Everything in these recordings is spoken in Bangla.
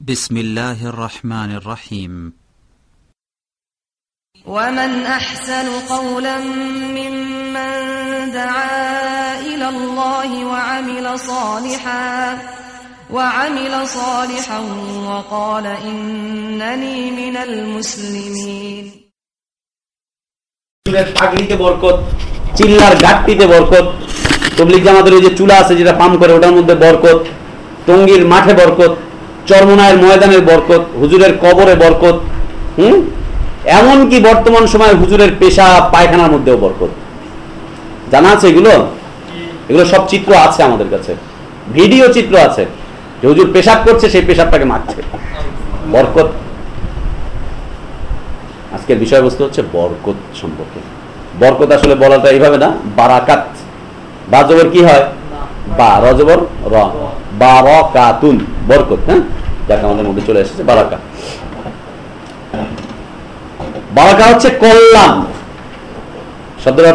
بسم الله الرحمن الرحيم ومن أحسن قولا ممن دعا إلى الله وعمل صالحا وعمل صالحا وقال إنني من المسلمين চুলের পাগড়িতে বরকত চিল্লার গাঠটিতে বরকত তবলিক জামাতের ওই যে চুলা আছে যেটা পাম করে ওটার মধ্যে বরকত টঙ্গির মাঠে বরকত চরমনায়ের ময়দানের বরকত, হুজুরের কবরে বরকত, হুম? এমনকি বর্তমান সময়ে হুজুরের পেশা পায়খানার মধ্যেও বরকত। জানা আছে এগুলো? এগুলো সব চিত্র আছে আমাদের কাছে। ভিডিও চিত্র আছে। যে হুজুর পেশাব করছে, সেই পেশাবটাকে মারছে। বরকত। আজকের বিষয়বস্তু হচ্ছে বরকত সম্পর্কে। বরকত আসলে বলাটা এইভাবে না, বারাকাত। বাজবর কি হয়? হ্যাঁ? কল্যাণ। শব্দের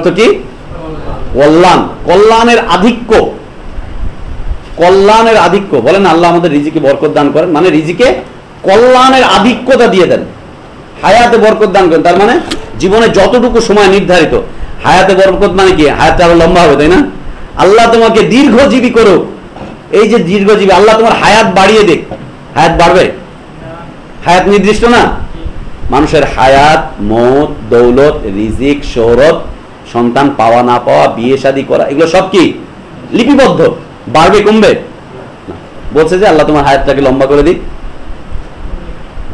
আধিক্য। কল্যাণের আধিক্য। বলেন আল্লাহ আমাদের রিজিকে বরকত দান করেন। মানে রিজিকে কল্যাণের আধিক্যতা দিয়ে দেন। হায়াতে বরকত দান করেন। তার মানে জীবনে যতটুকু সময় নির্ধারিত, হায়াতে বরকত মানে কি? হায়াতে আরও লম্বা হবে, তাই না? আল্লাহ তোমাকে দীর্ঘজীবী করো এই যে দীর্ঘজীবী, আল্লাহ তোমার হায়াত বাড়িয়ে দেখ হায়াত বাড়বে? হায়াত নির্দিষ্ট না? মানুষের হায়াত, মত, দৌলত, রিজিক, শহরত, সন্তান পাওয়া না পাওয়া, বিয়ে শাদী করা, এগুলো সব কি? লিপিবদ্ধ। বাড়বে, কমবে? বলছে যে আল্লাহ তোমার হায়াতটাকে লম্বা করে দিক।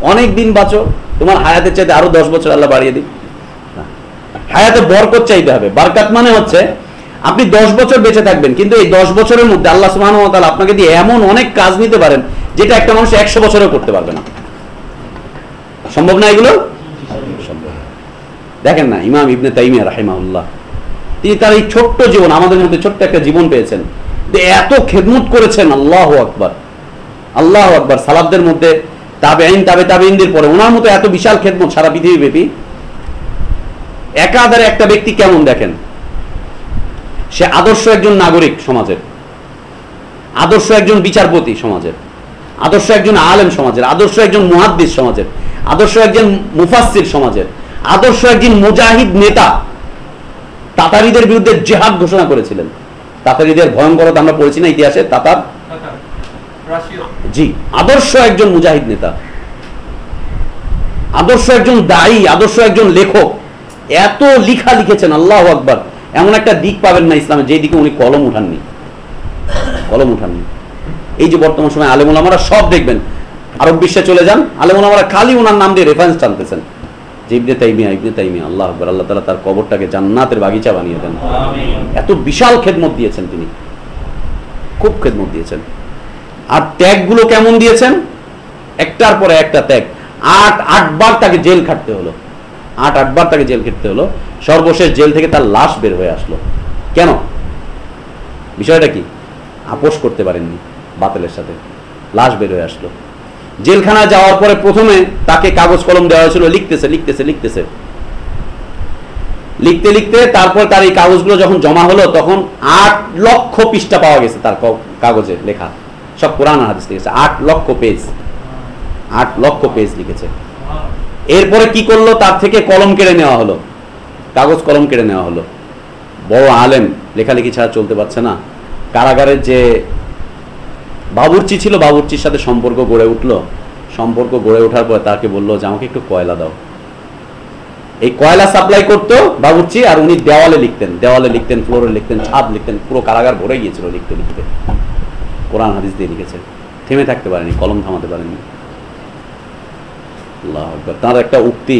অনেক দিন বাঁচো, তোমার হায়াতের চাইতে আরও দশ বছর আল্লাহ বাড়িয়ে দিক। হায়াতে বরকত চাইতে হবে। বারকাত মানে হচ্ছে আপনি দশ বছর বেঁচে থাকবেন, কিন্তু এই দশ বছরের মধ্যে আল্লাহ সুবাহ আপনাকে দিয়ে এমন অনেক কাজ নিতে পারেন, যেটা একটা মানুষ একশো বছরেও করতে পারবে না। সম্ভব না এগুলো? দেখেন না, ইমাম ইবনে তাইমিয়া রাহিমাউল্লাহ তিনি তার এই ছোট্ট জীবন, আমাদের মধ্যে ছোট্ট একটা জীবন পেয়েছেন এত খেদমত করেছেন, আল্লাহ আকবার আল্লাহ আকবার সালাবদের মধ্যে তাবে আইন তাবে তাবে ইন্দির পরে, ওনার মতো এত বিশাল খেদমত সারা পৃথিবী ব্যাপী একাধারে একটা ব্যক্তি কেমন দেখেন? সে আদর্শ একজন নাগরিক সমাজের। আদর্শ একজন বিচারপতি সমাজের। আদর্শ একজন আলেম সমাজের। আদর্শ একজন মুহাদ্দিস সমাজের। আদর্শ একজন মুফাসসির সমাজের। আদর্শ একজন মুজাহিদ নেতা। তাতারিদের বিরুদ্ধে জেহাদ ঘোষণা করেছিলেন। তাতারিদের ভয়ঙ্করতা আমরা পড়েছি না ইতিহাসে? তাতার? জি, আদর্শ একজন মুজাহিদ নেতা। আদর্শ একজন দায়ী, আদর্শ একজন লেখক। এত লিখা লিখেছেন, আল্লাহ আকবার। এমন একটা দিক পাবেন না ইসলামে যে দিকে উনি কলম উঠাননি। কলম উঠাননি। এই যে বর্তমান সময় আলেমুল আমরা সব দেখবেন। আরব বিশ্বে চলে যান আলেমুল আমরা খালি ওনার নাম দিয়ে রেফারেন্স টানতেছেন। যে ইবনে তাইমিয়া ইবনে তাইমিয়া আল্লাহ আকবার আল্লাহ তালা তার কবরটাকে জান্নাতের বাগিচা বানিয়ে দেন। এত বিশাল খেদমত দিয়েছেন তিনি। খুব খেদমত দিয়েছেন। আর ত্যাগগুলো কেমন দিয়েছেন? একটার পরে একটা ত্যাগ। আট আটবার তাকে জেল খাটতে হলো। আট আটবার তাকে জেল খেটতে হলো। সর্বশেষ জেল থেকে তার লাশ বের হয়ে আসলো। কেন? বিষয়টা কি? আপোষ করতে পারেননি বাতিলের সাথে। লাশ বের হয়ে আসলো। জেলখানায় যাওয়ার পরে প্রথমে তাকে কাগজ কলম দেওয়া হয়েছিল, লিখতেছে লিখতেছে লিখতেছে। লিখতে লিখতে তারপর তার এই কাগজগুলো যখন জমা হলো, তখন আট লক্ষ পৃষ্ঠা পাওয়া গেছে তার কাগজে লেখা। সব আর হাদিস লিখেছে আট লক্ষ পেজ। আট লক্ষ পেজ লিখেছে। এরপরে কি করল? তার থেকে কলম কেড়ে নেওয়া হলো। কাগজ কলম কেড়ে নেওয়া হলো। বড় আলেম, লেখালেখি ছাড়া চলতে পারছে না। কারাগারের যে বাবুর্চি ছিল, বাবুর্চির সাথে সম্পর্ক গড়ে উঠল। সম্পর্ক গড়ে ওঠার পরে তাকে বলল যে, আমাকে একটু কয়লা দাও। এই কয়লা সাপ্লাই করতো বাবুর্চি আর উনি দেওয়ালে লিখতেন দেওয়ালে লিখতেন, ফ্লোরে লিখতেন, ছাদ লিখতেন, পুরো কারাগার ভরে গিয়েছিল লিখতে লিখতে। কোরআন, হাদিস দিয়ে লিখেছে থেমে থাকতে পারেনি, কলম থামাতে পারেনি তার একটা উক্তি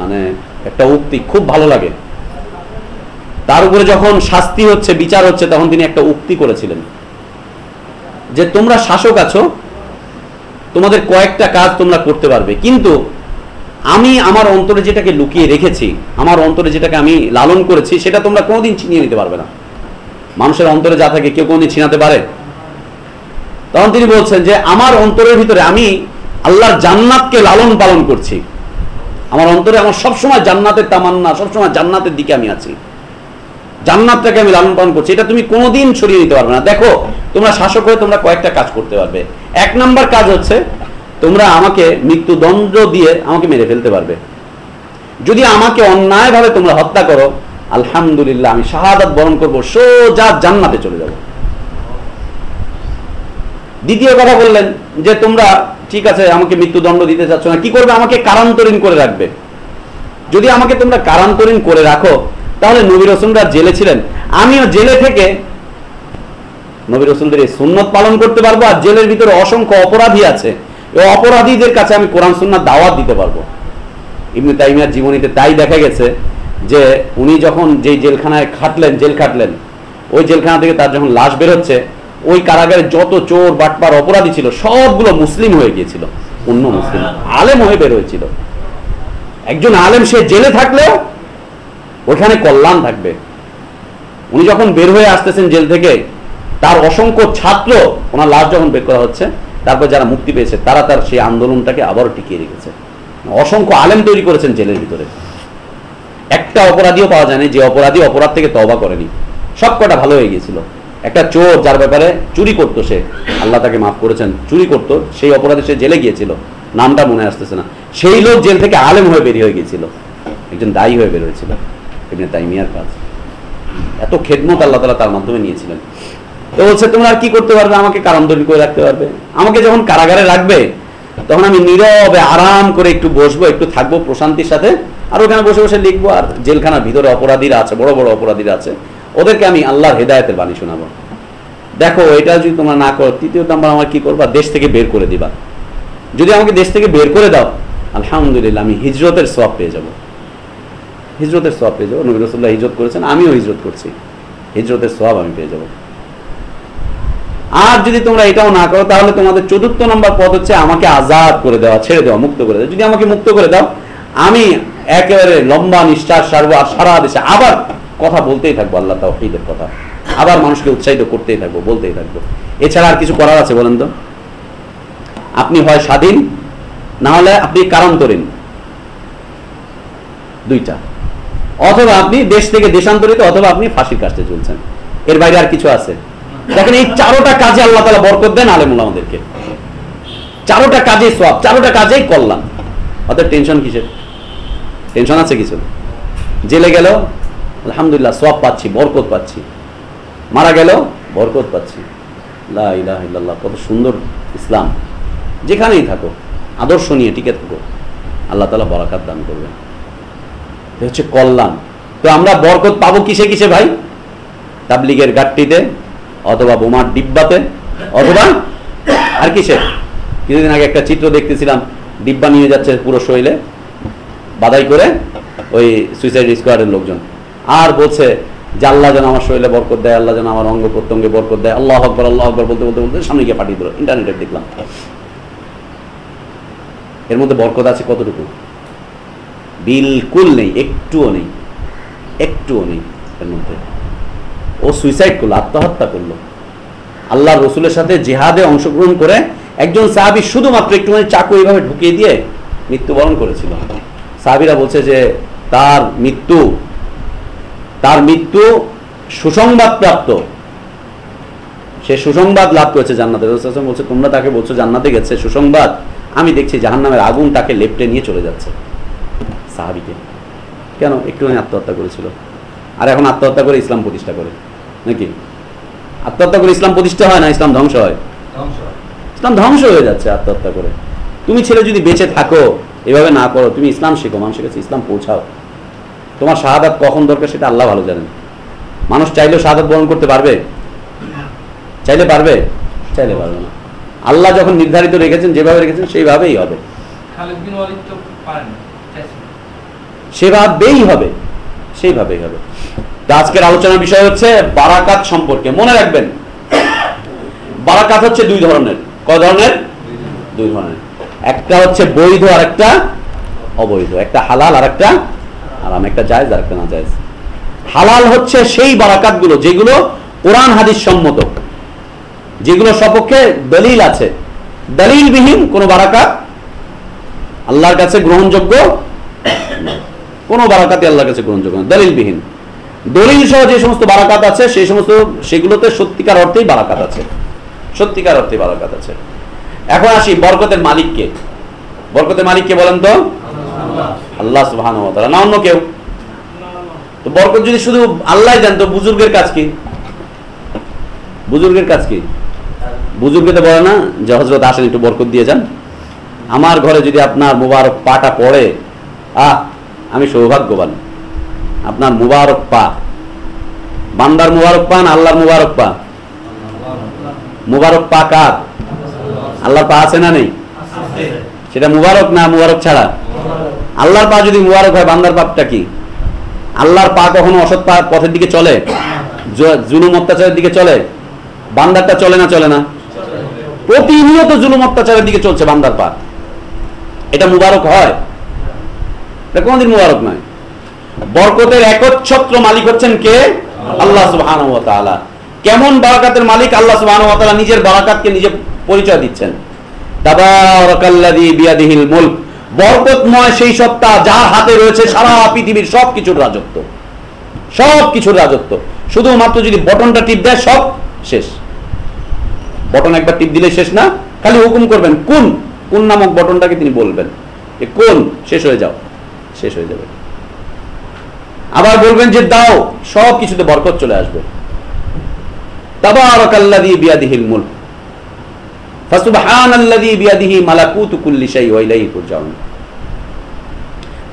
মানে একটা উক্তি খুব ভালো লাগে। তার উপরে যখন শাস্তি হচ্ছে, বিচার হচ্ছে, তখন তিনি একটা উক্তি করেছিলেন। যে তোমরা শাসক আছো, তোমাদের কয়েকটা কাজ তোমরা করতে পারবে। কিন্তু আমি আমার অন্তরে যেটাকে লুকিয়ে রেখেছি, আমার অন্তরে যেটাকে আমি লালন করেছি, সেটা তোমরা কোনোদিন ছিনিয়ে নিতে পারবে না। মানুষের অন্তরে যা থাকে কেউ কোনোদিন ছিনাতে পারে। তখন তিনি বলছেন যে, আমার অন্তরের ভিতরে আমি আল্লাহর জান্নাতকে লালন পালন করছি। আমার অন্তরে আমার সবসময় জান্নাতের তামান্না, সবসময় জান্নাতের দিকে আমি আছি। জান্নাতটাকে আমি লালন পালন করছি। এটা তুমি কোনোদিন সরিয়ে নিতে পারবে না। দেখো, তোমরা শাসক হয়ে তোমরা কয়েকটা কাজ করতে পারবে। এক নাম্বার কাজ হচ্ছে, তোমরা আমাকে মৃত্যুদণ্ড দিয়ে আমাকে মেরে ফেলতে পারবে। যদি আমাকে অন্যায়ভাবে তোমরা হত্যা করো, আলহামদুলিল্লাহ, আমি শাহাদাত বরণ করব, সোজা জান্নাতে চলে যাব। দ্বিতীয় কথা বললেন যে তোমরা ঠিক আছে, আমাকে মৃত্যুদণ্ড দিতে চাচ্ছ না। কি করবে? আমাকে কারান্তরীণ করে রাখবে। যদি আমাকে তোমরা কারান্তরীণ করে রাখো, তাহলে নবী রসুলরা জেলে ছিলেন। আমিও জেলে থেকে নবী রসুলদের এই সুন্নত পালন করতে পারব, আর জেলের ভিতরে অসংখ্য অপরাধী আছে। এই অপরাধীদের কাছে আমি কোরআন, সুন্নাত দাওয়াত দিতে পারব। ইবনে তাইমিয়ার জীবনীতে তাই দেখা গেছে যে, উনি যখন যেই জেলখানায় খাটলেন, জেল খাটলেন, ওই জেলখানা থেকে তার যখন লাশ বেরোচ্ছে ওই কারাগারে যত চোর, বাটপার, অপরাধী ছিল, সবগুলো মুসলিম হয়ে গিয়েছিল, অন্য মুসলিম। আলেম হয়ে বের হয়েছিল। একজন আলেম, সে জেলে থাকলেও ওখানে কল্যাণ থাকবে। উনি যখন বের হয়ে আসতেছেন জেল থেকে, তার অসংখ্য ছাত্র ওনার লাশ যখন বের করা হচ্ছে, তারপর যারা মুক্তি পেয়েছে, তারা তার সেই আন্দোলনটাকে আবারও টিকিয়ে রেখেছে। অসংখ্য আলেম তৈরি করেছেন জেলের ভিতরে। একটা অপরাধীও পাওয়া যায়নি, যে অপরাধী অপরাধ থেকে তবা করেনি। সব কটা ভালো হয়ে গিয়েছিল। একটা চোর যার ব্যাপারে চুরি করতো সে। আল্লাহ তাকে মাফ করেছেন, চুরি করতো, সেই অপরাধে সে জেলে গিয়েছিল। নামটা মনে আসতেছে না। সেই লোক জেল থেকে আলেম হয়ে বেরিয়ে হয়ে গিয়েছিল। একজন দায়ী হয়ে বের হয়েছিল এমনি তাই মিয়ার কাজ। এত খেদমত আল্লাহ তালা তার মাধ্যমে নিয়েছিলেন। তো বলছে, তোমরা আর কি করতে পারবে? আমাকে কারান্তরী করে রাখতে পারবে? আমাকে যখন কারাগারে রাখবে, তখন আমি নীরবে আরাম করে একটু বসবো, একটু থাকব প্রশান্তির সাথে। আর ওখানে বসে বসে লিখব, আর জেলখানার ভিতরে অপরাধীরা আছে, বড় বড় অপরাধীরা আছে। ওদেরকে আমি আল্লাহর হেদায়তের বাণী শোনাবো। দেখো, এটা যদি তোমরা না করো, তৃতীয় নাম্বার আমার কি করবা? দেশ থেকে বের করে দিবা। যদি আমাকে দেশ থেকে বের করে দাও, আলহামদুলিল্লাহ আমি হিজরতের সব পেয়ে যাব। হিজরতের সব পেয়ে যাব। নবী রসুল্লাহ হিজরত করেছেন, আমিও হিজরত করছি। হিজরতের সব আমি পেয়ে যাব। আর যদি তোমরা এটাও না করো, তাহলে তোমাদের চতুর্থ নম্বর পদ হচ্ছে আমাকে আজাদ করে দেওয়া, ছেড়ে দেওয়া, মুক্ত করে দেওয়া। যদি আমাকে মুক্ত করে দাও, আমি একেবারে লম্বা নিঃশ্বাস সারবো আর সারা দেশে আবার কথা বলতেই থাকব আল্লাহ তাহিদের কথা। আবার মানুষকে উৎসাহিত করতেই থাকব, বলতেই থাকব। এছাড়া আর কিছু করার আছে বলেন তো? আপনি হয় স্বাধীন, না হলে আপনি কারান্তরীণ। দুইটা। অথবা আপনি দেশ থেকে দেশান্তরিত, অথবা আপনি ফাঁসির কাজে চলছেন। এর বাইরে আর কিছু আছে? দেখেন এই চারোটা কাজে আল্লাহ তালা বরকত দেন আলেমুল আমাদেরকে। চারোটা কাজে সব চারোটা কাজেই করলাম অর্থাৎ টেনশন কিসের? টেনশন আছে কিছু? জেলে গেল আলহামদুলিল্লাহ সব পাচ্ছি, বরকত পাচ্ছি। মারা গেল, বরকত পাচ্ছি। লা ইলাহা ইল্লাল্লাহ, কত সুন্দর ইসলাম। যেখানেই থাকো আদর্শ নিয়ে টিকে থাকো আল্লাহ তালা বরাকাত দান করবেন। হচ্ছে কল্যাণ। তো আমরা বরকত পাবো কিসে কিসে ভাই? তাবলিগের গাট্টিতে অথবা বোমার ডিব্বাতে, অথবা আর কিসে? কিছুদিন আগে একটা চিত্র দেখতেছিলাম, ডিব্বা নিয়ে যাচ্ছে পুরো শৈলে বাদাই করে ওই সুইসাইড স্কোয়াডের লোকজন। আর বলছে যে আল্লাহ যেন আমার শরীরে বরকত দেয়, আল্লাহ যেন আমার অঙ্গ প্রত্যঙ্গে বরকত দেয়। আল্লাহ আকবর আল্লাহ আকবর বলতে বলতে বলতে সামনে গিয়ে পাঠিয়ে দিল। ইন্টারনেটে দেখলাম। এর মধ্যে বরকত আছে কতটুকু? বিলকুল নেই, একটুও নেই একটুও নেই এর মধ্যে। ও সুইসাইড করল, আত্মহত্যা করল। আল্লাহ রসুলের সাথে জেহাদে অংশগ্রহণ করে একজন সাহাবি শুধুমাত্র একটুখানি চাকু এইভাবে ঢুকিয়ে দিয়ে মৃত্যুবরণ করেছিল। সাহাবিরা বলছে যে তার মৃত্যু তার মৃত্যু সুসংবাদ প্রাপ্ত সে সুসংবাদ লাভ করেছে জান্নাতে। রসুল বলছে তোমরা তাকে বলছো জান্নাতে গেছে সুসংবাদ। আমি দেখছি জাহান্নামের আগুন তাকে লেপটে নিয়ে চলে যাচ্ছে। সাহাবিকে। কেন? একটুখানি আত্মহত্যা করেছিল। আর এখন আত্মহত্যা করে ইসলাম প্রতিষ্ঠা করে। নাকি? আত্মহত্যা করে ইসলাম প্রতিষ্ঠা হয় না ইসলাম ধ্বংস হয়। ইসলাম ধ্বংস হয়ে যাচ্ছে আত্মহত্যা করে। তুমি ছেলে যদি বেঁচে থাকো এভাবে না করো তুমি ইসলাম শেখো মানুষের কাছে ইসলাম পৌঁছাও। তোমার শাহাদাত কখন দরকার সেটা আল্লাহ ভালো জানেন। মানুষ চাইলেও শাহাদাত বরণ করতে পারবে। চাইলে পারবে? চাইলে পারবে না। আল্লাহ যখন নির্ধারিত রেখেছেন যেভাবে রেখেছেন সেইভাবেই হবে। সেভাবেই হবে। সেইভাবেই হবে। তো আজকের আলোচনার বিষয় হচ্ছে বারাকাত সম্পর্কে। মনে রাখবেন বারাকাত হচ্ছে দুই ধরনের। কয় ধরনের। দুই ধরনের। একটা হচ্ছে বৈধ আর একটা অবৈধ। একটা হালাল আর একটা আরাম একটা জায়েজ আর একটা না জায়েজ হালাল হচ্ছে সেই বারাকাতগুলো যেগুলো কোরআন হাদিস সম্মত। যেগুলো সপক্ষে দলিল আছে। দলিলবিহীন কোন বারাকাত আল্লাহর কাছে গ্রহণযোগ্য। কোনো বারাকাতই আল্লাহর কাছে গ্রহণযোগ্য নয়, দলিলবিহীন। দলিল সহ যে সমস্ত বারাকাত আছে সেই সমস্ত, সেগুলোতে সত্যিকার অর্থেই বারাকাত আছে। সত্যিকার অর্থে বারাকাত আছে। এখন আসি বরকতের মালিককে। বরকতের মালিককে বলেন তো? আল্লাহ না অন্য কেউ? তো বরকত যদি শুধু আল্লাহ জানতো বুজুর্গের কাজ কি? বুজুর্গের কাজ কি? বুজুর্গে তো বলে না যে হজরত আসেন, একটু বরকত দিয়ে যান। আমার ঘরে যদি আপনার মুবারক পাটা পড়ে, আহ, আমি সৌভাগ্যবান। আপনার মুবারক পা। বান্দার মুবারক পান আল্লাহর মুবারক পা? মুবারক পা কার? আল্লাহর পা আছে না নেই? সেটা মুবারক না মুবারক ছাড়া? আল্লাহর পা যদি মুবারক হয়, বান্দার পাপটা কি? আল্লাহর পা কখনো অসৎ পা পথের দিকে চলে? জুলুম অত্যাচারের দিকে চলে? বান্দারটা চলে না চলে না? প্রতিনিয়ত জুলুম অত্যাচারের দিকে চলছে বান্দার পা। এটা মুবারক হয়? এটা কোনদিন মুবারক নয়। বরকতের একচ্ছত্র মালিক হচ্ছেন কে? আল্লাহ তাআলা। কেমন বারাকাতের মালিক আল্লাহ তাআলা নিজের বারাকাতকে নিজে পরিচয় দিচ্ছেন। তাবারাকাল্লাযী বিয়াদিহিল মুলক। বরকতময় সেই সত্তা যার হাতে রয়েছে সারা পৃথিবীর সব কিছুর রাজত্ব। সব কিছুর রাজত্ব। শুধুমাত্র যদি বটনটা টিপ দেয়, সব শেষ। বটন একবার টিপ দিলে শেষ না? খালি হুকুম করবেন, কোন? কোন নামক বটনটাকে তিনি বলবেন? এ কোন? শেষ হয়ে যাও। শেষ হয়ে যাবে। আবার বলবেন যে দাও সব কিছুতে বরকত চলে আসবে। তাবারাকাল্লাযী বিয়াদিহিল মুলক। ফাসুবহানাল্লাযী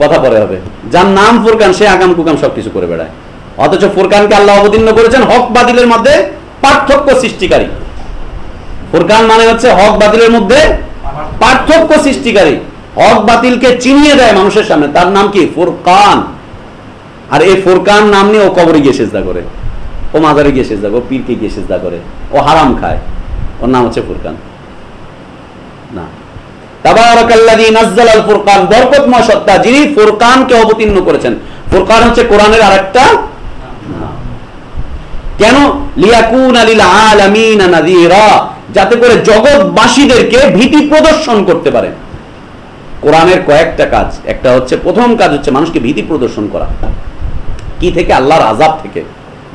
কথা পরে হবে। যার নাম ফুরকান, সে আগাম কুকাম সবকিছু করে বেড়ায়। অথচ ফুরকানকে আল্লাহ অবতীর্ণ করেছেন হক বাতিলের মধ্যে পার্থক্য সৃষ্টিকারী। ফুরকান মানে হচ্ছে হক বাতিলের মধ্যে পার্থক্য সৃষ্টিকারী। হক বাতিলকে চিনিয়ে দেয় মানুষের সামনে। তার নাম কি? ফুরকান। আর এই ফুরকান নাম নিয়ে ও কবরে গিয়ে সেজদা করে। ও মাজারে গিয়ে সেজদা করে, ও পীরকে গিয়ে সেজদা করে। ও হারাম খায়। ওর নাম হচ্ছে ফুরকান। যাতে করে জগৎবাসীদেরকে ভীতি প্রদর্শন করতে পারে। কোরআনের কয়েকটা কাজ, একটা হচ্ছে প্রথম কাজ হচ্ছে মানুষকে ভীতি প্রদর্শন করা। কি থেকে? আল্লাহর আজাব থেকে,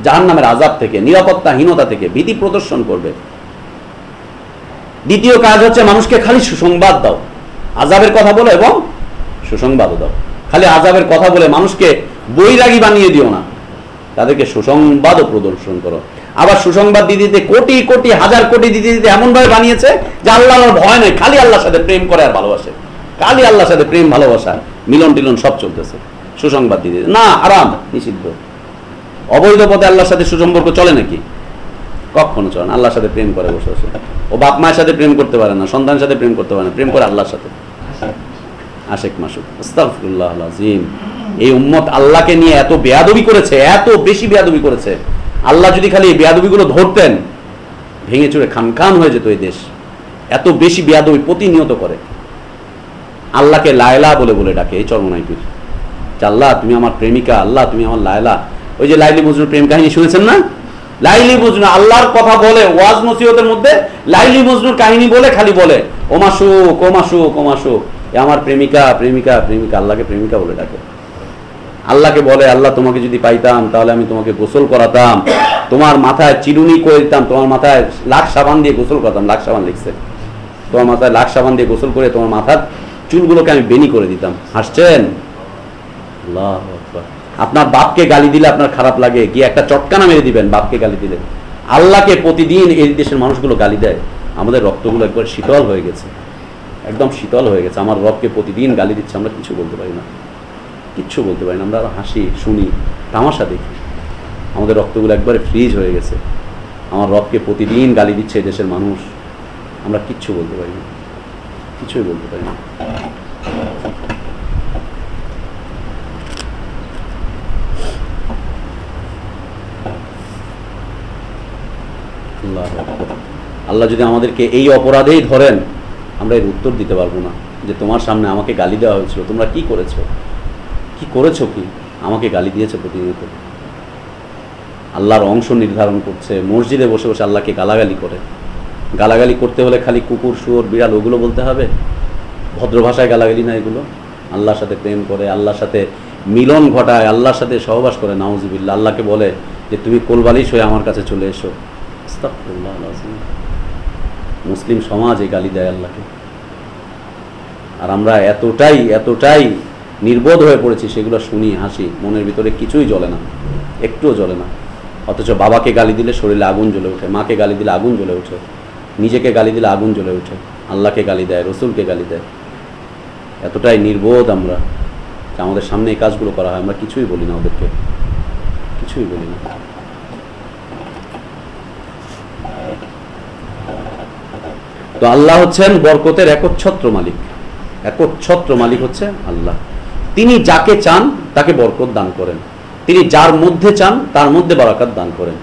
জাহান্নামের আজাব থেকে, নিরাপত্তাহীনতা থেকে ভীতি প্রদর্শন করবে। দ্বিতীয় কাজ হচ্ছে মানুষকে খালি সুসংবাদ দাও। আজাবের কথা বলো এবং সুসংবাদও দাও। খালি আজাবের কথা বলে মানুষকে বৈরাগী বানিয়ে দিও না। তাদেরকে সুসংবাদও প্রদর্শন করো। আবার সুসংবাদ দিতে দিতে কোটি কোটি, হাজার কোটি দিতে দিতে এমন ভাবে বানিয়েছে যে আল্লাহর ভয় নেই। খালি আল্লাহর সাথে প্রেম করে আর ভালোবাসে। খালি আল্লাহর সাথে প্রেম, ভালোবাসা, মিলন টিলন সব চলতেছে। সুসংবাদ দিতে। না, আরাম, নিষিদ্ধ। অবৈধ পথে আল্লাহর সাথে সুসম্পর্ক চলে নাকি? কখনো চলে না। আল্লাহর সাথে প্রেম করে বসে বসে। ও বাপ মায়ের সাথে প্রেম করতে পারে না, সন্তানের সাথে প্রেম করতে পারে না, প্রেম করে আল্লাহর সাথে। আশেক মাসুক আস্তাগফিরুল্লাহ আজিম এই উম্মত আল্লাহকে নিয়ে এত বেয়াদবি করেছে, এত বেশি বেয়াদবি করেছে। আল্লাহ যদি খালি এই বেয়াদবিগুলো ধরতেন, ভেঙে চুরে খান খান হয়ে যেত এই দেশ। এত বেশি বেয়াদবি প্রতিনিয়ত করে। আল্লাহকে লায়লা বলে বলে ডাকে এই চরমনাইপুর যে আল্লাহ, তুমি আমার প্রেমিকা, আল্লাহ, তুমি আমার লায়লা। ওই যে লাইলি মজনুর প্রেম কাহিনী শুনেছেন না? লাইলি মজনু, আল্লাহর কথা বলে, ওয়াজ নসিহতের মধ্যে লাইলি মজনুর কাহিনী বলে, খালি বলে ওমা সুখ ওমা সুখ ওমা সুখ এ আমার প্রেমিকা প্রেমিকা প্রেমিকা, আল্লাহকে প্রেমিকা বলে ডাকে। আল্লাহকে বলে, আল্লাহ, তোমাকে যদি পাইতাম, তাহলে আমি তোমাকে গোসল করাতাম। তোমার মাথায় চিরুনি করে দিতাম তোমার মাথায় লাখ সাবান দিয়ে গোসল করাতাম। লাখ সাবান লিখছে। তোমার মাথায় লাখ সাবান দিয়ে গোসল করে তোমার মাথার চুলগুলোকে আমি বেনি করে দিতাম। হাসছেন? আল্লাহু। আপনার বাপকে গালি দিলে আপনার খারাপ লাগে, গিয়ে একটা চটকানা মেরে দিবেন বাপকে গালি দিলে। আল্লাহকে প্রতিদিন এই দেশের মানুষগুলো গালি দেয়। আমাদের রক্তগুলো একবার শীতল হয়ে গেছে। একদম শীতল হয়ে গেছে। আমার রবকে প্রতিদিন গালি দিচ্ছে, আমরা কিছু বলতে পারি না। কিচ্ছু বলতে পারি না। আমরা হাসি, শুনি, তামাশা দেখি। আমাদের রক্তগুলো একবারে ফ্রিজ হয়ে গেছে। আমার রবকে প্রতিদিন গালি দিচ্ছে দেশের মানুষ। আমরা কিচ্ছু বলতে পারি না। কিছুই বলতে পারি না। আল্লাহু যদি আমাদেরকে এই অপরাধেই ধরেন, আমরা এর উত্তর দিতে পারব না যে তোমার সামনে আমাকে গালি দেওয়া হয়েছিল। তোমরা কি করেছ? কি করেছ কি? আমাকে গালি দিয়েছ প্রতিনিয়ত। আল্লাহর অংশ নির্ধারণ করছে, মসজিদে বসে বসে আল্লাহকে গালাগালি করে। গালাগালি করতে হলে খালি কুকুর, শুয়োর, বিড়াল ওগুলো বলতে হবে। ভদ্র ভাষায় গালাগালি না এগুলো। আল্লাহর সাথে প্রেম করে, আল্লাহর সাথে মিলন ঘটায়, আল্লাহর সাথে সহবাস করে নাউজুবিল্লা আল্লাহকে বলে যে, তুমি কোলবালিশ হয়ে আমার কাছে চলে এসো। মুসলিম সমাজ এই গালি দেয় আল্লাহকে। আর আমরা এতটাই এতটাই নির্বোধ হয়ে পড়েছি সেগুলো শুনি, হাসি, মনের ভিতরে কিছুই জ্বলে না। একটুও জ্বলে না। অথচ বাবাকে গালি দিলে শরীরে আগুন জ্বলে ওঠে, মাকে গালি দিলে আগুন জ্বলে ওঠে, নিজেকে গালি দিলে আগুন জ্বলে ওঠে, আল্লাহকে গালি দেয়, রসুলকে গালি দেয়। এতটাই নির্বোধ আমরা যে আমাদের সামনে এই কাজগুলো করা হয়, আমরা কিছুই বলি না ওদেরকে। কিছুই বলি না। তো আল্লাহ হচ্ছেন বরকতের একচ্ছত্র মালিক। একচ্ছত্র মালিক হচ্ছে আল্লাহ। তিনি যাকে চান, তাকে বরকত দান করেন। তিনি যার মধ্যে চান, তার মধ্যে বারাকাত দান করেন।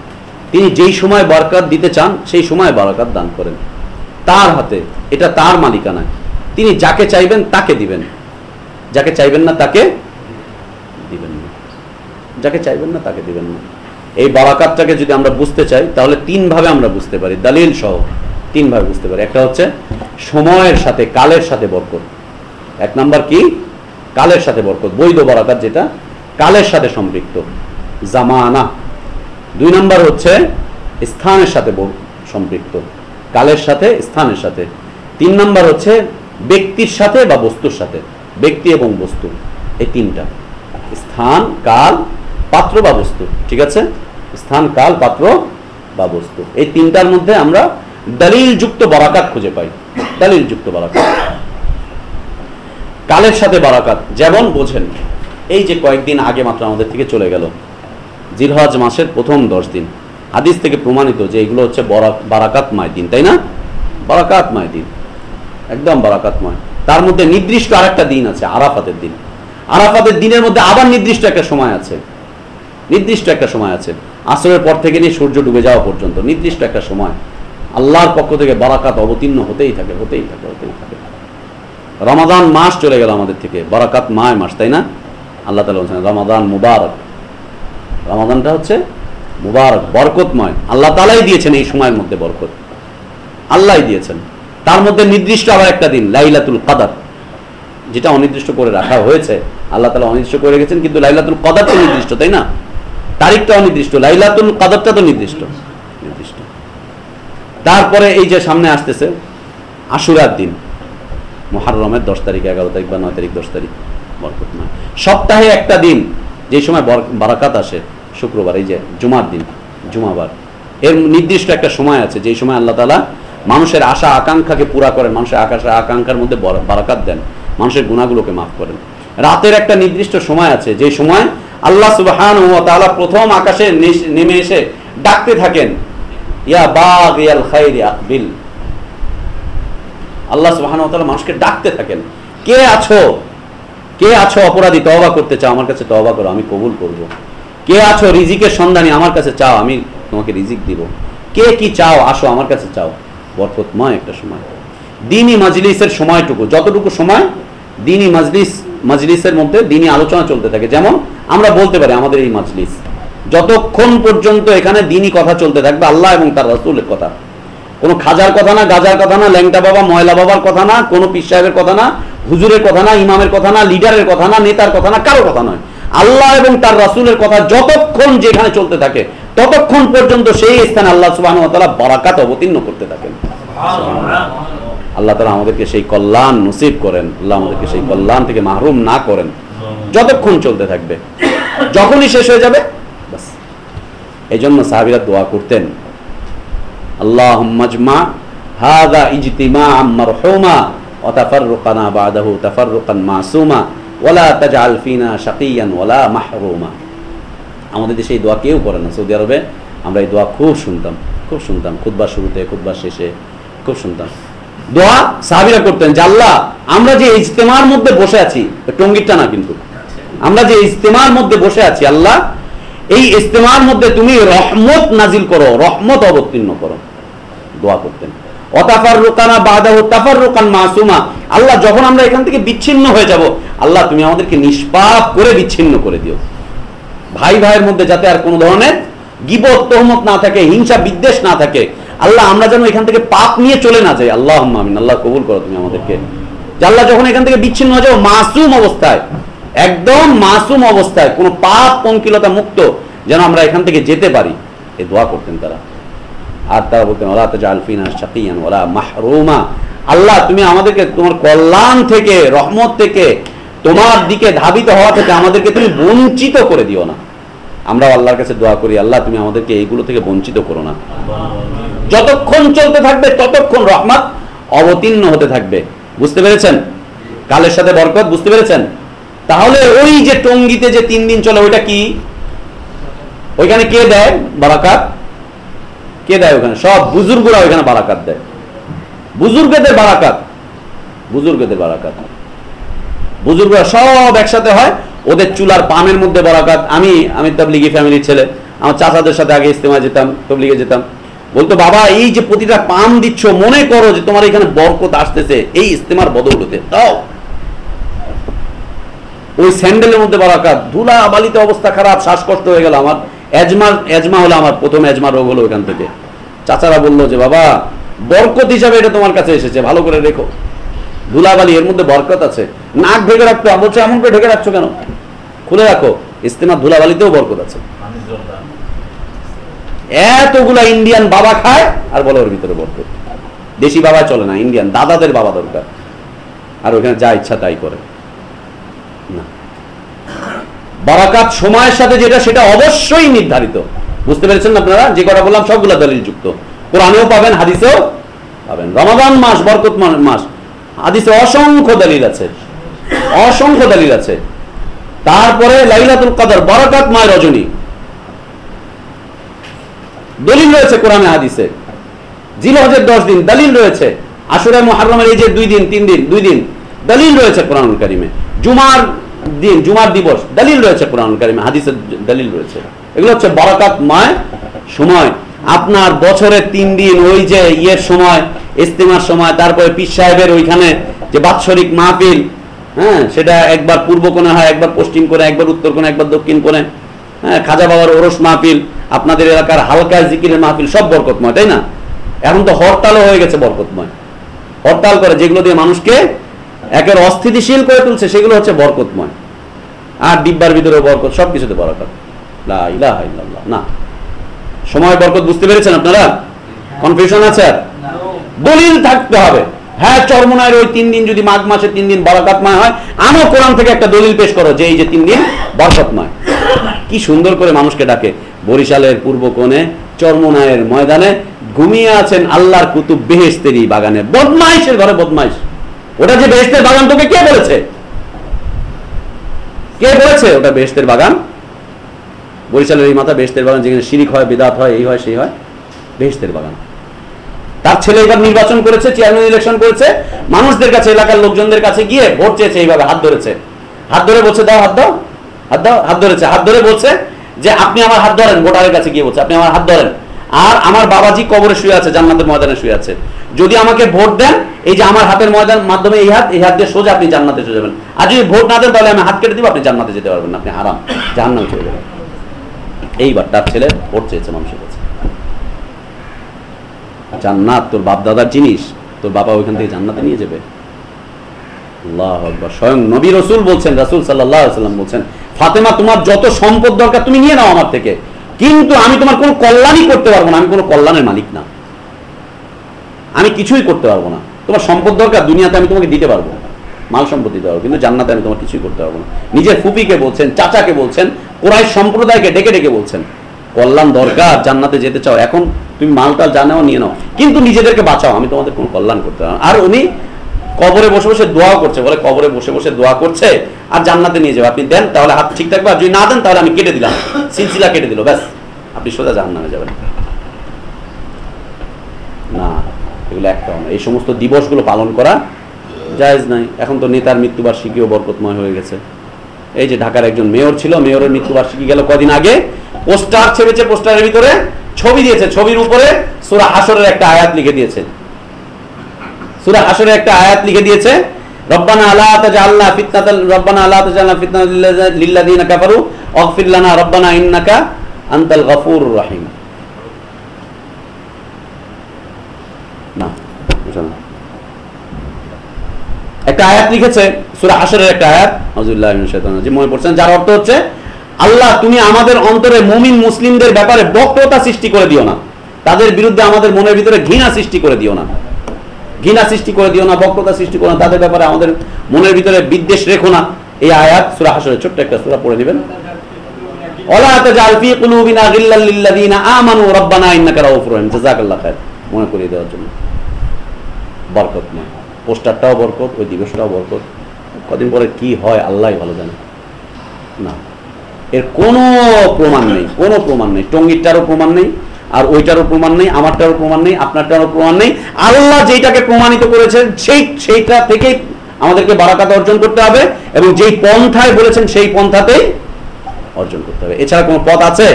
তিনি যেই সময় বারাকাত দিতে চান, সেই সময় বারাকাত দান করেন। তার হাতে, এটা তার মালিকানায়। তিনি যাকে চাইবেন, তাকে দিবেন। যাকে চাইবেন না, তাকে দিবেন না। যাকে চাইবেন না, তাকে দিবেন না। এই বারাকাতটাকে যদি আমরা বুঝতে চাই, তাহলে তিনভাবে আমরা বুঝতে পারি। দালিল সহ। তিন ভাবে বুঝতে পারি। একটা হচ্ছে সময়ের সাথে, কালের সাথে বরকত। এক নাম্বার কি? কালের সাথে বরকত, বৈধ বরাকাত যেটা, কালের সাথে সম্পৃক্ত। জামানা। দুই নাম্বার হচ্ছে স্থানের সাথে সম্পৃক্ত, কালের সাথে, স্থানের সাথে। তিন নাম্বার হচ্ছে ব্যক্তির সাথে বা বস্তুর সাথে, ব্যক্তি এবং বস্তু। এই তিনটা। স্থান, কাল, পাত্র বা বস্তু, ঠিক আছে? স্থান, কাল, পাত্র বা বস্তু। এই তিনটার মধ্যে আমরা দলিলযুক্ত বারাকাত খুঁজে পাই। দলিলযুক্ত বরাকাত। কালের সাথে বারাকাত, যেমন বোঝেন, এই যে কয়েকদিন আগে মাত্র আমাদের থেকে চলে গেল জিলহজ মাসের প্রথম দশ দিন। হাদিস থেকে প্রমাণিত যে এগুলো হচ্ছে বরা- বারাকাতময় দিন, তাই না? বারাকাতময় দিন। একদম বারাকাতময় তার মধ্যে নির্দিষ্ট আরেকটা দিন আছে, আরাফাতের দিন। আরাফাতের দিনের মধ্যে আবার নির্দিষ্ট একটা সময় আছে। নির্দিষ্ট একটা সময় আছে। আসরের পর থেকে নিয়ে সূর্য ডুবে যাওয়া পর্যন্ত নির্দিষ্ট একটা সময়। আল্লাহর পক্ষ থেকে বারাকাত অবতীর্ণ হতেই থাকে হতেই থাকে হতেই থাকে। রমাদান মাস চলে গেল আমাদের থেকে, বারাকাত মায় মাস, তাই না? আল্লাহ তালা বলছেন, রমাদান মুবারক। রমাদানটা হচ্ছে মুবারক, বরকতময়। আল্লাহ তালাই দিয়েছেন এই সময়ের মধ্যে বরকত। আল্লাহ দিয়েছেন। তার মধ্যে নির্দিষ্ট আবার একটা দিন, লাইলাতুল কাদার, যেটা অনির্দিষ্ট করে রাখা হয়েছে। আল্লাহ তালা অনির্দিষ্ট করে রেখেছেন, কিন্তু লাইলাতুল কাদার তো নির্দিষ্ট, তাই না? তারিখটা অনির্দিষ্ট লাইলাতুল কাদারটা তো নির্দিষ্ট নির্দিষ্ট। তারপরে এই যে সামনে আসতেছে আশুরার দিন। মহারমের দশ তারিখ, এগারো তারিখ বা নয় তারিখ, দশ তারিখ, বরকত নয় সপ্তাহে একটা দিন, যে সময় বর- বারাকাত আসে, শুক্রবার, এই যে জুমার দিন, জুমাবার। এর নির্দিষ্ট একটা সময় আছে, যেই সময় আল্লাহ তালা মানুষের আশা, আকাঙ্ক্ষাকে পুরা করেন, মানুষের আকাশা আকাঙ্ক্ষার মধ্যে বর- বারাকাত দেন, মানুষের গুণাগুলোকে মাফ করেন। রাতের একটা নির্দিষ্ট সময় আছে যে সময় আল্লাহ সুবহান ও তাআলা প্রথম আকাশে নেমে এসে ডাকতে থাকেন আল্লাহ মানুষকে ডাকতে থাকেন। কে আছো? কে আছো অপরাধী? তওবা করতে চাও, আমার কাছে তওবা করো, আমি কবুল করব। কে আছো? রিজিকের সন্ধানী, আমার কাছে চাও, আমি তোমাকে রিজিক দিব। কে কি চাও? আসো, আমার কাছে চাও। বরকতময় একটা সময়। দিনই মাজলিসের সময়টুকু, যতটুকু সময় দিনই মাজলিস, মাজলিসের মধ্যে দিনই আলোচনা চলতে থাকে। যেমন আমরা বলতে পারি আমাদের এই মাজলিস। যতক্ষণ পর্যন্ত এখানে দিনই কথা চলতে থাকবে, আল্লাহ এবং তার রসুলের কথা। কোনো খাজার কথা না, গাজার কথা না, ল্যাংটা বাবা, ময়লা বাবার কথা না, কোনো পীর সাহেবের কথা না, হুজুরের কথা না, ইমামের কথা না, লিডারের কথা না, নেতার কথা না, কারও কথা নয়। আল্লাহ এবং তার রাসূলের কথা যতক্ষণ যেখানে চলতে থাকে, ততক্ষণ পর্যন্ত সেই স্থানে আল্লাহ ওয়া বারাকাত অবতীর্ণ করতে থাকেন। আল্লাহ তালা আমাদেরকে সেই কল্যাণ নসিব করেন, আল্লাহ আমাদেরকে সেই কল্যাণ থেকে মাহরুম না করেন। যতক্ষণ চলতে থাকবে, যখনই শেষ হয়ে যাবে এই জন্য সাহাবিরা দোয়া করতেন। আল্লাহ মজমা হাদা ইজতিমা আম্মার হোমা অতাফারুকানা বাদাহু তাফারুকান মাসুমা ওলা তাজা আলফিনা শাকিয়ান ওলা মাহরুমা। আমাদের দেশে এই দোয়া কেউ করে না। সৌদি আরবে আমরা এই দোয়া খুব শুনতাম খুব শুনতাম। খুদবার শুরুতে খুদবার শেষে, খুব শুনতাম। দোয়া সাহাবিরা করতেন যে, আল্লাহ, আমরা যে ইজতেমার মধ্যে বসে আছি টঙ্গিরটা না কিন্তু। আমরা যে ইজতেমার মধ্যে বসে আছি, আল্লাহ এই ইজতেমার মধ্যে তুমি রহমত নাজিল করো, রহমত অবতীর্ণ করো। দোয়া করতেন। অতাফার রোকানা বাদাহ তাফার রোকান মাসুমা। আল্লাহ, যখন আমরা এখান থেকে বিচ্ছিন্ন হয়ে যাব, আল্লাহ, তুমি আমাদেরকে নিষ্পাপ করে বিচ্ছিন্ন করে দিও। ভাই ভাইয়ের মধ্যে যাতে আর কোনো ধরনের গিবত তহমত না থাকে, হিংসা বিদ্বেষ না থাকে, আল্লাহ, আমরা যেন এখান থেকে পাপ নিয়ে চলে না যাই। আল্লাহ আল্লাহ কবুল করো তুমি আমাদেরকে। আল্লাহ যখন এখান থেকে বিচ্ছিন্ন হয়ে যাব মাসুম অবস্থায় একদম মাসুম অবস্থায়, কোনো পাপ পঙ্কিলতা মুক্ত যেন আমরা এখান থেকে যেতে পারি, এ দোয়া করতেন তারা। আর তারা বলতেন, ওলা তো জালফিনা শাকিয়ান ওলা মাহরুমা। আল্লাহ, তুমি আমাদেরকে তোমার কল্যাণ থেকে, রহমত থেকে, তোমার দিকে ধাবিত হওয়া থেকে আমাদেরকে তুমি বঞ্চিত করে দিও না। আমরা আল্লাহর কাছে দোয়া করি, আল্লাহ, তুমি আমাদেরকে এইগুলো থেকে বঞ্চিত করো না। যতক্ষণ চলতে থাকবে, ততক্ষণ রহমত অবতীর্ণ হতে থাকবে। বুঝতে পেরেছেন? কালের সাথে বরকত, বুঝতে পেরেছেন? তাহলে ওই যে টঙ্গিতে যে তিন দিন চলে, ওইটা কি? ওইখানে কে দেয়? বারাকাত। কে দেয় ওখানে? সব বুজুর্গরা ওইখানে বারাকাত দেয়। বুজুর্গদের বারাকাত। বুজুর্গদের বারাকাত। বুজুর্গরা সব একসাথে হয়, ওদের চুলার পামের মধ্যে বরাকাত। আমি আমি তাবলিগি ফ্যামিলির ছেলে। আমার চাচাদের সাথে আগে ইস্তেমা যেতাম, তবলিগে যেতাম। বলতো, বাবা, এই যে প্রতিটা পাম দিচ্ছ, মনে করো যে তোমার এখানে বরকত আসতেছে, এই ইস্তেমার বদৌলতে। দাও ওই স্যান্ডেলের মধ্যে বারাকাত ধুলা, বালিতে অবস্থা খারাপ, শ্বাসকষ্ট হয়ে গেল আমার। এজমা এজমা হলো আমার প্রথম এজমা রোগ হলো ওখান থেকে। চাচারা বলল যে, বাবা, বরকত হিসাবে এটা তোমার কাছে এসেছে, ভালো করে রেখো। ধুলাবালি এর মধ্যে বরকত আছে। নাক ঢেকে রাখতো বলছে, এমন করে ঢেকে রাখছো কেন? খুলে রাখো, ইস্তেমার ধুলাবালিতেও বরকত আছে। এতগুলা ইন্ডিয়ান বাবা খায়, আর বলে ওর ভিতরে বরকত। দেশি বাবা চলে না, ইন্ডিয়ান, দাদাদের বাবা দরকার। আর ওখানে যা ইচ্ছা তাই করে। বারাকাত সময়ের সাথে যেটা, সেটা অবশ্যই নির্ধারিত। বুঝতে পেরেছেন আপনারা? যে কথা বললাম, সবগুলা দলিল যুক্ত কোরআনেও পাবেন, হাদিসেও পাবেন। রমাদান মাস, বরকত মাস। হাদিসে অসংখ্য দলিল আছে। অসংখ্য দলিল আছে। তারপরে লাইলাতুল কদর, বরকাত মায় রজনী। দলিল রয়েছে কোরআনে, হাদিসে। জিলহজের দশ দিন, দলিল রয়েছে। আশুরা মুহাররমের এই যে দুই দিন, তিন দিন, দুই দিন, দলিল রয়েছে কোরআন কারিমে। জুমার দিন, জুমার দিবস, দলিল রয়েছে কোরআন কারিমে, হাদিসের দলিল রয়েছে। এগুলো হচ্ছে বরকাতময় সময়। আপনার বছরের তিন দিন ওই যে ইয়ের সময়, ইস্তেমার সময়, তারপরে পীর সাহেবের ওইখানে যে বাৎসরিক মাহফিল হ্যাঁ সেটা একবার পূর্ব কোণে হয়, একবার পশ্চিম কোণে, একবার উত্তর কোণে, একবার দক্ষিণ কোণে হ্যাঁ খাজা বাবার ওরস মাহফিল, আপনাদের এলাকার হালকা জিকিরের মাহফিল, সব বরকতময়, তাই না? এখন তো হরতালও হয়ে গেছে বরকতময়। হরতাল করে যেগুলো দিয়ে মানুষকে একের অস্থিতিশীল করে তুলছে, সেগুলো হচ্ছে বরকতময়। আর ডিব্বার ভিতরে বরকত সব কিছুতে বরকত না। সময়, বরকত বুঝতে পেরেছেন আপনারা? কনফিউশন আছে আর? দলিল থাকতে হবে। হ্যাঁ চরমনায়ের ওই তিন দিন যদি মাঘ মাসে তিন দিন বরকতময় হয় আনো কোরআন থেকে একটা দলিল পেশ করো যে এই যে তিন দিন বরকতময়। কি সুন্দর করে মানুষকে ডাকে। বরিশালের পূর্ব কোণে, চরমনায়ের ময়দানে ঘুমিয়ে আছেন আল্লাহর কুতুব বেহেস্তেরি বাগানে। বদমাইশের ঘরে বদমাইশ। ওটা যে বেহেস্তের বাগান, তোকে কে বলেছে? কে বলেছে ওটা বেহেস্তের বাগান? বরিশালের এই মাথা বেহেস্তের বাগান, যেখানে শিরিক হয়, বেদাত হয়, এই হয়, সেই হয়, বেহেস্তের বাগান। তার ছেলে এবার নির্বাচন করেছে চেয়ারম্যান ইলেকশন করেছে, মানুষদের কাছে, এলাকার লোকজনদের কাছে গিয়ে ভোট চেয়েছে, এইভাবে হাত ধরেছে। হাত ধরে বলছে, দাও, হাত দাও হাত দাও, হাত ধরেছে। হাত ধরে বলছে যে, আপনি আমার হাত ধরেন। ভোটারের কাছে গিয়ে বলছে, আপনি আমার হাত ধরেন। আর আমার বাবাজি কবরে শুয়ে আছে, জান্নাতের ময়দানে শুয়ে আছে। যদি আমাকে ভোট দেন, এই যে আমার হাতের ময়দান মাধ্যমে এই হাত এই হাত দিয়ে সোজা আপনি জান্নাতে চলে যাবেন। আর যদি ভোট না দেন, তাহলে আমি হাত কেটে দিব, আপনি জান্নাতে যেতে পারবেন আপনি আরাম জাহান্নামে চলে যাবেন। এইবার তার ছেলে ভোট চেয়েছে মানুষের কাছে। জান্নাত তোর বাপ দাদার জিনিস, তোর বাবা ওইখান থেকে জান্নাতে নিয়ে যাবে। আল্লাহ আকবার, স্বয়ং নবী রসুল বলছেন, রাসুল সাল্লাহ সাল্লাম বলছেন, ফাতেমা, তোমার যত সম্পদ দরকার, তুমি নিয়ে নাও আমার থেকে। কিন্তু আমি তোমার কোনো কল্যাণই করতে পারব না, আমি কোনো কল্যাণের মালিক না। আমি কিছুই করতে পারব না। তোমার সম্পদ দরকার, দুনিয়াতে আমি তোমাকে দিতে পারব মাল সম্পদ দিতে পারব, কিন্তু জান্নাতে আমি তোমার কিছুই করতে পারব না। নিজের ফুপিকে বলছেন, চাচাকে বলছেন কোরআই সম্প্রদায়কে ডেকে ডেকে বলছেন, কল্যাণ দরকার, জান্নাতে যেতে চাও। এখন তুমি মালটা জানাও নিয়ে নাও। কিন্তু নিজেদেরকে বাঁচাও, আমি তোমাদের কোনো কল্যাণ করতে পারব। আর উনি কবরে বসে বসে দোয়া করছে, বলে কবরে বসে বসে দোয়া করছে, আর জান্নাতে নিয়ে যাবে আপনি দেন, তাহলে হাত ঠিক থাকবে, আর যদি না দেন, তাহলে আমি কেটে দিলাম। সিলসিলা কেটে দিল, ব্যাস। আপনি সোজা জাহান্নামে যাবেন না এগুলো একটাও না এই সমস্ত দিবসগুলো পালন করা জায়েজ নাই। এখন তো নেতার মৃত্যুবার্ষিকীও বরকতময় হয়ে গেছে। এই যে ঢাকার একজন মেয়র ছিল, মেয়রের মৃত্যুবার্ষিকী গেল কদিন আগে। পোস্টার ছেড়েছে পোস্টারের ভিতরে ছবি দিয়েছে। ছবির উপরে সুরা হাসরের একটা আয়াত লিখে দিয়েছে। সূরা হাসরে একটা আয়াত লিখে দিয়েছে, রব্বানা আলা তাজআলনা ফিতনাতাল, রব্বানা আলা তাজআলনা ফিতনাতাল লিল্লাযি- লিল্লাযিনা কাফারু ওয়াগফির লানা রব্বানা ইন্নাকা আনতাল গফুরুর রাহিম না বুঝো না। একটা আয়াত লিখেছে, সূরা হাসরের একটা আয়াত। শাইতানির রাজিম। মনে পড়ছেন যার অর্থ হচ্ছে, আল্লাহ, তুমি আমাদের অন্তরে মুমিন মুসলিমদের ব্যাপারে বক্রতা সৃষ্টি করে দিও না। তাদের বিরুদ্ধে আমাদের মনের ভিতরে ঘৃণা সৃষ্টি করে দিও না। ঘৃণা সৃষ্টি করে দিও না বক্রতা সৃষ্টি করো না, তাদের ব্যাপারে আমাদের মনের ভিতরে বিদ্বেষ রেখো না। এই আয়াত, সূরা হাসরের ছোট্ট একটা সূরা, পড়ে দিবেন ওয়ালা তাজাল ফি কুলুবিনা গিল্লাল আমানু রাব্বানা ইন্নাকা রাউফুর রহিম। জাযাকাল্লাহ খায়র মনে করিয়ে দেওয়ার জন্য। বরকতময়। পোস্টারটাও বরকত ওই দিবসটাও বরকত। কদিন পরে কি হয় আল্লাহই ভালো জানে। না। এর কোনো প্রমাণ নেই কোনো প্রমাণ নেই। টঙ্গিরটারও প্রমাণ নেই আর ওইটারও প্রমাণ নেই আমারটারও প্রমাণ নেই আপনারটারও প্রমাণ নেই। আল্লাহ যেইটাকে প্রমাণিত করেছেন সেই সেইটা থেকেই আমাদেরকে বারাকাত অর্জন করতে হবে এবং যেই পন্থায় বলেছেন সেই পন্থাতেই অর্জন করতে হবে। এছাড়া কোনো পথ আছে?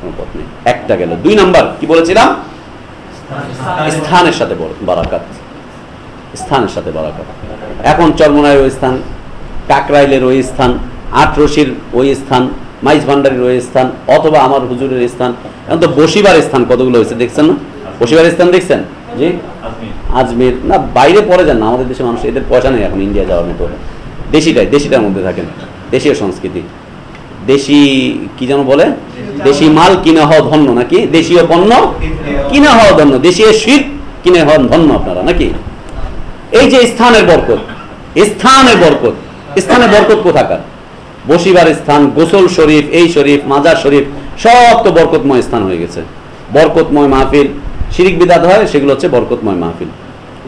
কোনো পথ নেই। একটা গেল। দুই নাম্বার কি বলেছিলাম? স্থানের সাথে বারাকাত। স্থানের সাথে বলা কথা। এখন চরমনায় ওই স্থান, কাকরাইলের ওই স্থান আটরশির ওই স্থান, মাইজ ভান্ডারের ওই স্থান, অথবা আমার হুজুরের স্থান, এখন তো বসিবার স্থান কতগুলো হয়েছে দেখছেন না? বসিবার স্থান দেখছেন? জি? আজমির। না, বাইরে পরে যান না, আমাদের দেশে মানুষ, এদের পয়সা নেই এখন ইন্ডিয়া যাওয়ার মতো। দেশিটাই, দেশিটার মধ্যে থাকেন, দেশীয় সংস্কৃতি। দেশি, কি যেন বলে? দেশি মাল কিনে হওয়া ধন্য নাকি? দেশীয় পণ্য কিনে হওয়া ধন্য। দেশীয় শীত কিনে হওয়া ধন্য আপনারা, নাকি? এই যে স্থানের বরকত স্থানের বরকত স্থানের বরকত কোথাকার? বসিবার স্থান, গোসল শরীফ, এই শরীফ, মাজার শরীফ, সব তো বরকতময় স্থান হয়ে গেছে। বরকতময় মাহফিল, শিরিক বিদাত হয়, সেগুলো হচ্ছে বরকতময় মাহফিল।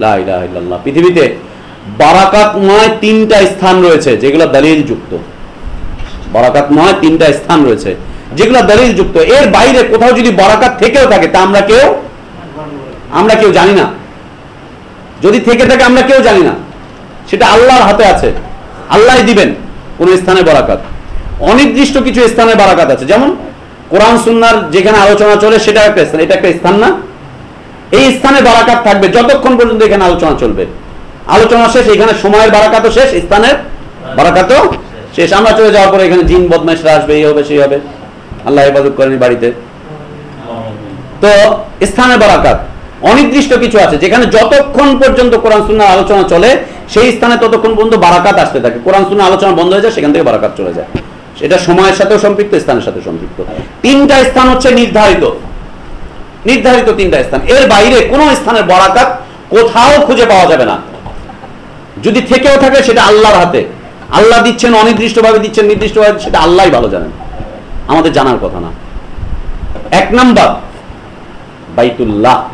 লা ইলাহা ইল্লাল্লাহ। পৃথিবীতে বারাকাতময় তিনটা স্থান রয়েছে, যেগুলো দলিল যুক্ত বারাকাতময় তিনটা স্থান রয়েছে, যেগুলো দলিল যুক্ত এর বাইরে কোথাও যদি বারাকাত থেকেও থাকে, তা আমরা কেউ আমরা কেউ জানি না। যদি থেকে থাকে, আমরা কেউ জানি না। সেটা আল্লাহর হাতে আছে। আল্লাহ দিবেন কোন স্থানে বারাকাত। অনির্দিষ্ট কিছু স্থানে বারাকাত আছে। যেমন কোরআন, সুন্নার যেখানে আলোচনা চলে সেটা একটা স্থান। এটা একটা স্থান না। এই স্থানে বারাকাত থাকবে যতক্ষণ পর্যন্ত এখানে আলোচনা চলবে। আলোচনা শেষ, এখানে সময়ের বারাকাতও শেষ, স্থানের বারাকাতও শেষ। আমরা চলে যাওয়ার পরে এখানে জিন, বদমাইশরা আসবে, এই হবে, সেই হবে। আল্লাহ হেফাজত করেনি বাড়িতে। তো স্থানে বারাকাত। অনির্দিষ্ট কিছু আছে, যেখানে যতক্ষণ পর্যন্ত কোরআন সুন্নার আলোচনা চলে, সেই স্থানে ততক্ষণ পর্যন্ত বারাকাত আসতে থাকে। কোরআন সুন্নার আলোচনা বন্ধ হয়ে যায়, সেখান থেকে বারাকাত চলে যায়। সেটা সময়ের সাথেও সম্পৃক্ত, স্থানের সাথে সম্পৃক্ত। তিনটা স্থান হচ্ছে নির্ধারিত। নির্ধারিত তিনটা স্থান। এর বাইরে কোনো স্থানের বরাকাত কোথাও খুঁজে পাওয়া যাবে না। যদি থেকেও থাকে, সেটা আল্লাহর হাতে। আল্লাহ দিচ্ছেন, অনির্দিষ্টভাবে দিচ্ছেন, নির্দিষ্টভাবে, সেটা আল্লাহই ভালো জানেন। আমাদের জানার কথা না। এক নাম্বার, বাইতুল্লাহ।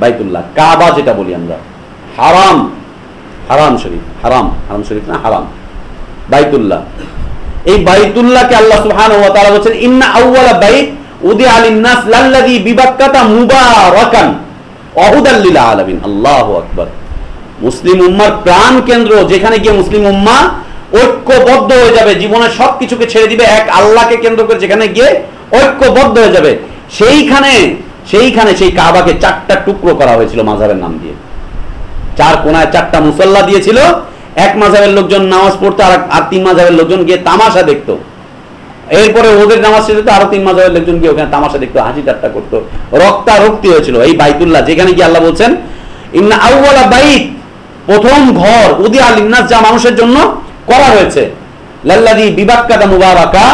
বাইতুল্লাহ, কাবা যেটা বলি আমরা। হারাম হারাম শরীফ, হারাম হারাম শরীফ না, হারাম। বাইতুল্লাহ। এই বাইতুল্লাহকে আল্লাহ সুবহানাহু ওয়া তাআলা বলেন ইন্না আউওয়ালা বাইত উদি আলিন নাস লাল্লাযী বিবাক্কাতা মুবারাকান ওয়াহুদাল আলামিন। আল্লাহু আকবার। মুসলিম উম্মার প্রাণ কেন্দ্র, যেখানে গিয়ে মুসলিম উম্মা ঐক্যবদ্ধ হয়ে যাবে জীবনের সবকিছুকে ছেড়ে দিবে, এক আল্লাহকে কেন্দ্র করে যেখানে গিয়ে ঐক্যবদ্ধ হয়ে যাবে, সেইখানে সেইখানে সেই কাবাকে চারটা টুকরো করা হয়েছিল মাঝাবের নাম দিয়ে। চার কোনায় চারটা মুসল্লা দিয়েছিল, এক মাঝাবের লোকজন নামাজ পড়তো আর আর তিন মাঝাবের লোকজন গিয়ে তামাশা দেখতো। এরপরে ওদের নামাজ শেষ হতো আরও তিন মাঝাবের লোকজন গিয়ে ওখানে তামাশা দেখতো, হাসি ঠাট্টা করতো। রক্তারক্তি হয়েছিল এই বাইতুল্লাহ, যেখানে গিয়ে আল্লাহ বলছেন, ইন্না আউওয়ালা বাইত প্রথম ঘর উদি আল ইন্নাস যা মানুষের জন্য করা হয়েছে। লাল্লাদি বিবাক্কাদা মুবারাকা,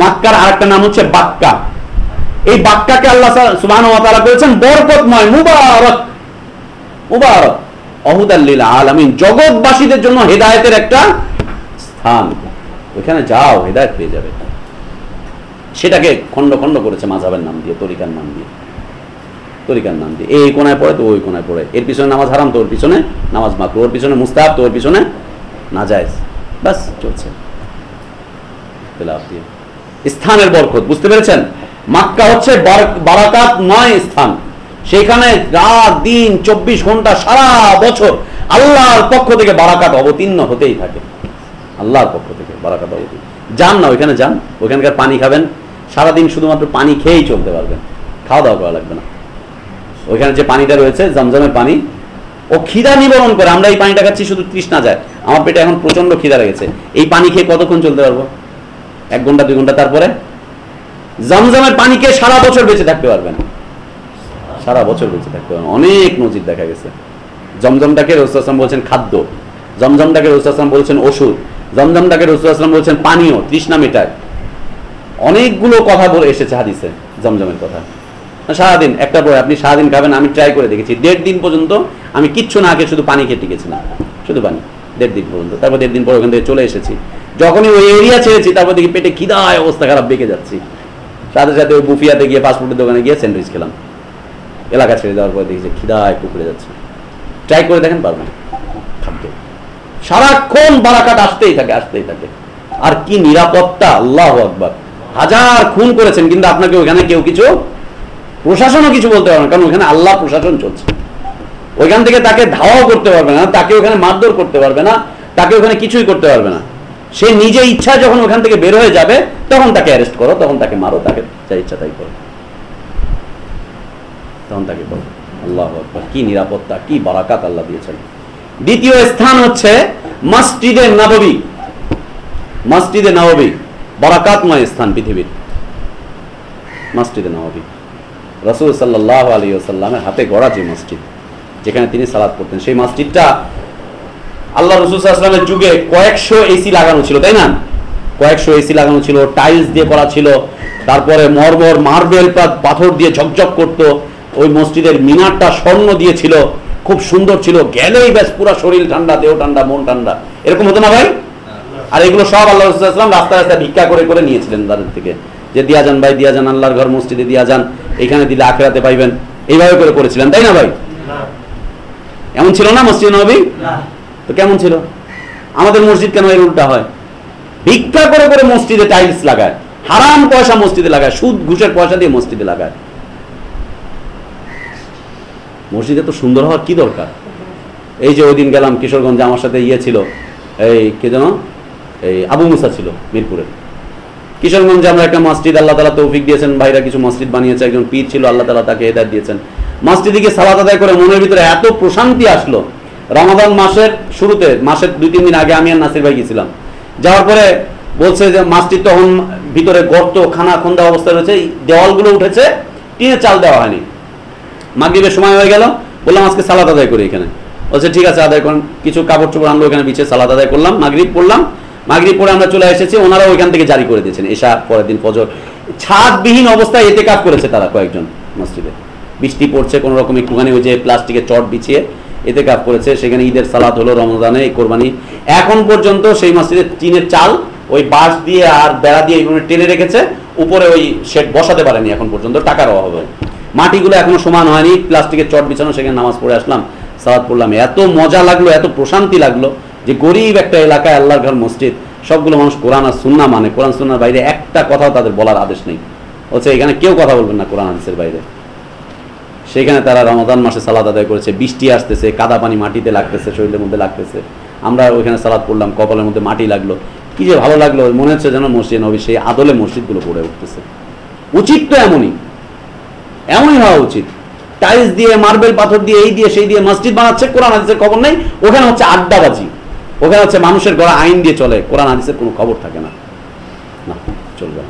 মাক্কার আরেকটা নাম হচ্ছে বাক্কা। এই বাক্কাকে আল্লাহ ওয়া বলেছেন, বরকতময়, মুবারক। মুবারক। অহুদাল্লিল আলামিন। জগৎবাসীদের জন্য হেদায়েতের একটা স্থান। ওইখানে যাও, হেদায়েত পেয়ে যাবে। সেটাকে খণ্ড খণ্ড করেছে মাযহাবের নাম দিয়ে, তরিকার নাম দিয়ে। তরিকার নাম দিয়ে। এই কোনায় পড়ে তো ওই কোনায় পড়ে। এর পিছনে নামাজ হারাম তো ওর পিছনে নামাজ মাকরু ওর পিছনে মুস্তাহাব তো ওর পিছনে নাজায়েজ। বাস চলছে। স্থানের বরকত, বুঝতে পেরেছেন? মাক্কা হচ্ছে বারাকাত নয় স্থান। সেখানে রাত, দিন, চব্বিশ ঘণ্টা, সারা বছর আল্লাহর পক্ষ থেকে বারাকাত অবতীর্ণ হতেই থাকে। আল্লাহর পক্ষ থেকে বারাকাত অবতীর্ণ। যান না, ওইখানে যান। ওইখানকার পানি খাবেন। সারাদিন শুধুমাত্র পানি খেয়েই চলতে পারবেন। খাওয়া দাওয়া করা লাগবে না। ওইখানে যে পানিটা রয়েছে, জমজমের পানি, ও খিদা নিবারণ করে। আমরা এই পানিটা খাচ্ছি শুধু তৃষ্ণা যায়। আমার পেটে এখন প্রচণ্ড খিদা লেগেছে। এই পানি খেয়ে কতক্ষণ চলতে পারব? এক ঘণ্টা, দুই ঘণ্টা তারপরে? জমজমের পানি খেয়ে সারা বছর বেঁচে থাকতে পারবেন সারা বছর বেঁচে থাকতে পারবেন অনেক নজির দেখা গেছে। জমজমটাকে রসুলাম বলছেন খাদ্য। জমজমটাকে রসুলাম বলছেন ওষুধ। জমজমটাকে রসুলাম বলছেন পানীয়, তৃষ্ণা মেটায় অনেকগুলো কথা বলে এসেছে হাদিসে জমজমের কথা। সারাদিন, একটা পরে আপনি সারাদিন খাবেন, আমি ট্রাই করে দেখেছি। দেড় দিন পর্যন্ত আমি কিচ্ছু না খেয়ে শুধু পানি খেয়ে টিকেছিলাম শুধু পানি। দেড় দিন পর্যন্ত। তারপর দেড় দিন পর ওখান থেকে চলে এসেছি। যখনই ওই এরিয়া ছেড়েছি, তারপর দেখি পেটে খিদায় অবস্থা খারাপ, বেঁকে যাচ্ছি। সাথে সাথে ওই বুফিয়াতে গিয়ে ফাস্টফুডের দোকানে গিয়ে স্যান্ডউইচ খেলাম। এলাকা ছেড়ে দেওয়ার পর দেখি যে খিদায় কুকুরে যাচ্ছে। ট্রাই করে দেখেন, পারবেন খাদ্য। সারাক্ষণ বারাকাত আসতেই থাকে আসতেই থাকে। আর কি নিরাপত্তা, আল্লাহ আকবার। হাজার খুন করেছেন, কিন্তু আপনাকে ওখানে কেউ কিছু, প্রশাসনও কিছু বলতে পারবে না, কারণ ওখানে আল্লাহ প্রশাসন চলছে। ওইখান থেকে তাকে ধাওয়াও করতে পারবে না, তাকে ওখানে মারধর করতে পারবে না, তাকে ওখানে কিছুই করতে পারবে না। সে নিজে ইচ্ছা যখন ওখান থেকে বের হয়ে যাবে, তখন তাকে অ্যারেস্ট করো, তখন তাকে মারো, তাকে যা ইচ্ছা তাই করো। তখন তাকে করো আল্লাহ কি নিরাপত্তা, কি বারাকাত আল্লাহ দিয়েছেন। দ্বিতীয় স্থান হচ্ছে মসজিদে নববী। মসজিদে নববী, বারাকাতময় স্থান পৃথিবীর। মসজিদে নববী। রসুল সাল্লাহ আলী সাল্লামের হাতে গড়া যে মসজিদ, যেখানে তিনি সালাদ করতেন সেই মসজিদটা আল্লাহ রসুল সাল্লামের যুগে কয়েকশো এসি লাগানো ছিল তাই না? কয়েকশো এসি লাগানো ছিল টাইলস দিয়ে করা ছিল তারপরে মরমর মার্বেল পাথর দিয়ে ঝকঝক করত ওই মসজিদের মিনারটা স্বর্ণ দিয়েছিল খুব সুন্দর ছিল গেলেই ব্যাস পুরো শরীর ঠান্ডা দেহ ঠান্ডা মন ঠান্ডা। এরকম হতো না ভাই? আর এগুলো সব আল্লাহ রসুলাম রাস্তা রাস্তায় ভিক্ষা করে করে নিয়েছিলেন তাদের থেকে। যে দিয়া যান ভাই দিয়া যান আল্লাহর ঘর মসজিদে দিয়া যান এখানে দিলে আখেরাতে পাইবেন। এইভাবে করে করেছিলেন তাই না ভাই? এমন ছিল না মসজিদ নবী? তো কেমন ছিল? আমাদের মসজিদ কেন এর উল্টা হয়? ভিক্ষা করে করে মসজিদে টাইলস লাগায়, হারাম পয়সা মসজিদে লাগায়, সুদ, ঘুষের পয়সা দিয়ে মসজিদে লাগায়। মসজিদে তো সুন্দর হওয়ার কি দরকার? এই যে ওই দিন গেলাম কিশোরগঞ্জে, আমার সাথে ইয়ে ছিল, এই কে যেন? এই আবু মুসা ছিল মিরপুরের। কিশোরগঞ্জে আমরা একটা মসজিদ, আল্লাহ তালা তৌফিক দিয়েছেন, ভাইরা কিছু মসজিদ বানিয়েছে, একজন পীর ছিল, আল্লাহ তালা তাকে হেদায়ত দিয়েছেন। মসজিদে গিয়ে সালাত আদায় করে মনের ভিতরে এত প্রশান্তি আসলো রমাদান মাসের শুরুতে, মাসের দুই, তিন দিন আগে আমি আর নাসির ভাই গেছিলাম যাওয়ার পরে বলছে যে মসজিদ তখন ভিতরে গর্ত, খানা, খন্দা অবস্থায় রয়েছে দেওয়ালগুলো উঠেছে টিনে চাল দেওয়া হয়নি। মাগরীবের সময় হয়ে গেল, বললাম আজকে সালাত আদায় করি এখানে। বলছে, ঠিক আছে, আদায় করুন। কিছু কাপড় চোপড় আনলো ওখানে বিছে সালাত আদায় করলাম, মাগরীব পড়লাম। মাগরীব পরে আমরা চলে এসেছি ওনারা ওইখান থেকে জারি করে দিয়েছেন এসা পরের দিন ফজর। ছাদবিহীন অবস্থায় এতে কাজ করেছে তারা কয়েকজন মসজিদে। বৃষ্টি পড়ছে, কোনো রকম একটুখানি ওই যে প্লাস্টিকের চট বিছিয়ে এতে কাপ করেছে, সেখানে ঈদের সালাত হলো রমজানে এই কোরবানি। এখন পর্যন্ত সেই মসজিদের টিনের চাল, ওই বাঁশ দিয়ে আর বেড়া দিয়ে এইভাবে টেনে রেখেছে, উপরে ওই শেড বসাতে পারেনি এখন পর্যন্ত টাকার অভাবে মাটিগুলো এখনও সমান হয়নি, প্লাস্টিকের চট বিছানো, সেখানে নামাজ পড়ে আসলাম সালাদ পড়লাম। এত মজা লাগল, এত প্রশান্তি লাগল যে গরিব একটা এলাকায় আল্লাহর ঘর মসজিদ, সবগুলো মানুষ কোরআন আর সুন্না মানে। কোরআন সুন্নার বাইরে একটা কথাও তাদের বলার আদেশ নেই। হচ্ছে এখানে কেউ কথা বলবেন না কোরআন হাদিসের বাইরে। সেখানে তারা রমাদান মাসে সালাদ আদায় করেছে। বৃষ্টি আসতেছে, কাদা পানি মাটিতে লাগতেছে, শরীরের মধ্যে লাগতেছে। আমরা ওইখানে সালাদ পড়লাম, কপালের মধ্যে মাটি লাগল। কি যে ভালো লাগল, মনে হচ্ছে যেন মসজিদ নবী সেই আদলে মসজিদগুলো গড়ে উঠতেছে। উচিত তো এমনই। এমনই হওয়া উচিত। টাইলস দিয়ে, মার্বেল পাথর দিয়ে, এই দিয়ে, সেই দিয়ে মসজিদ বানাচ্ছে, কোরআন হাদিসের খবর নেই। ওখানে হচ্ছে আড্ডাবাজি। ওখানে হচ্ছে মানুষের গড়া আইন দিয়ে চলে। কোরআন হাদিসের কোনো খবর থাকে না। না, চলবে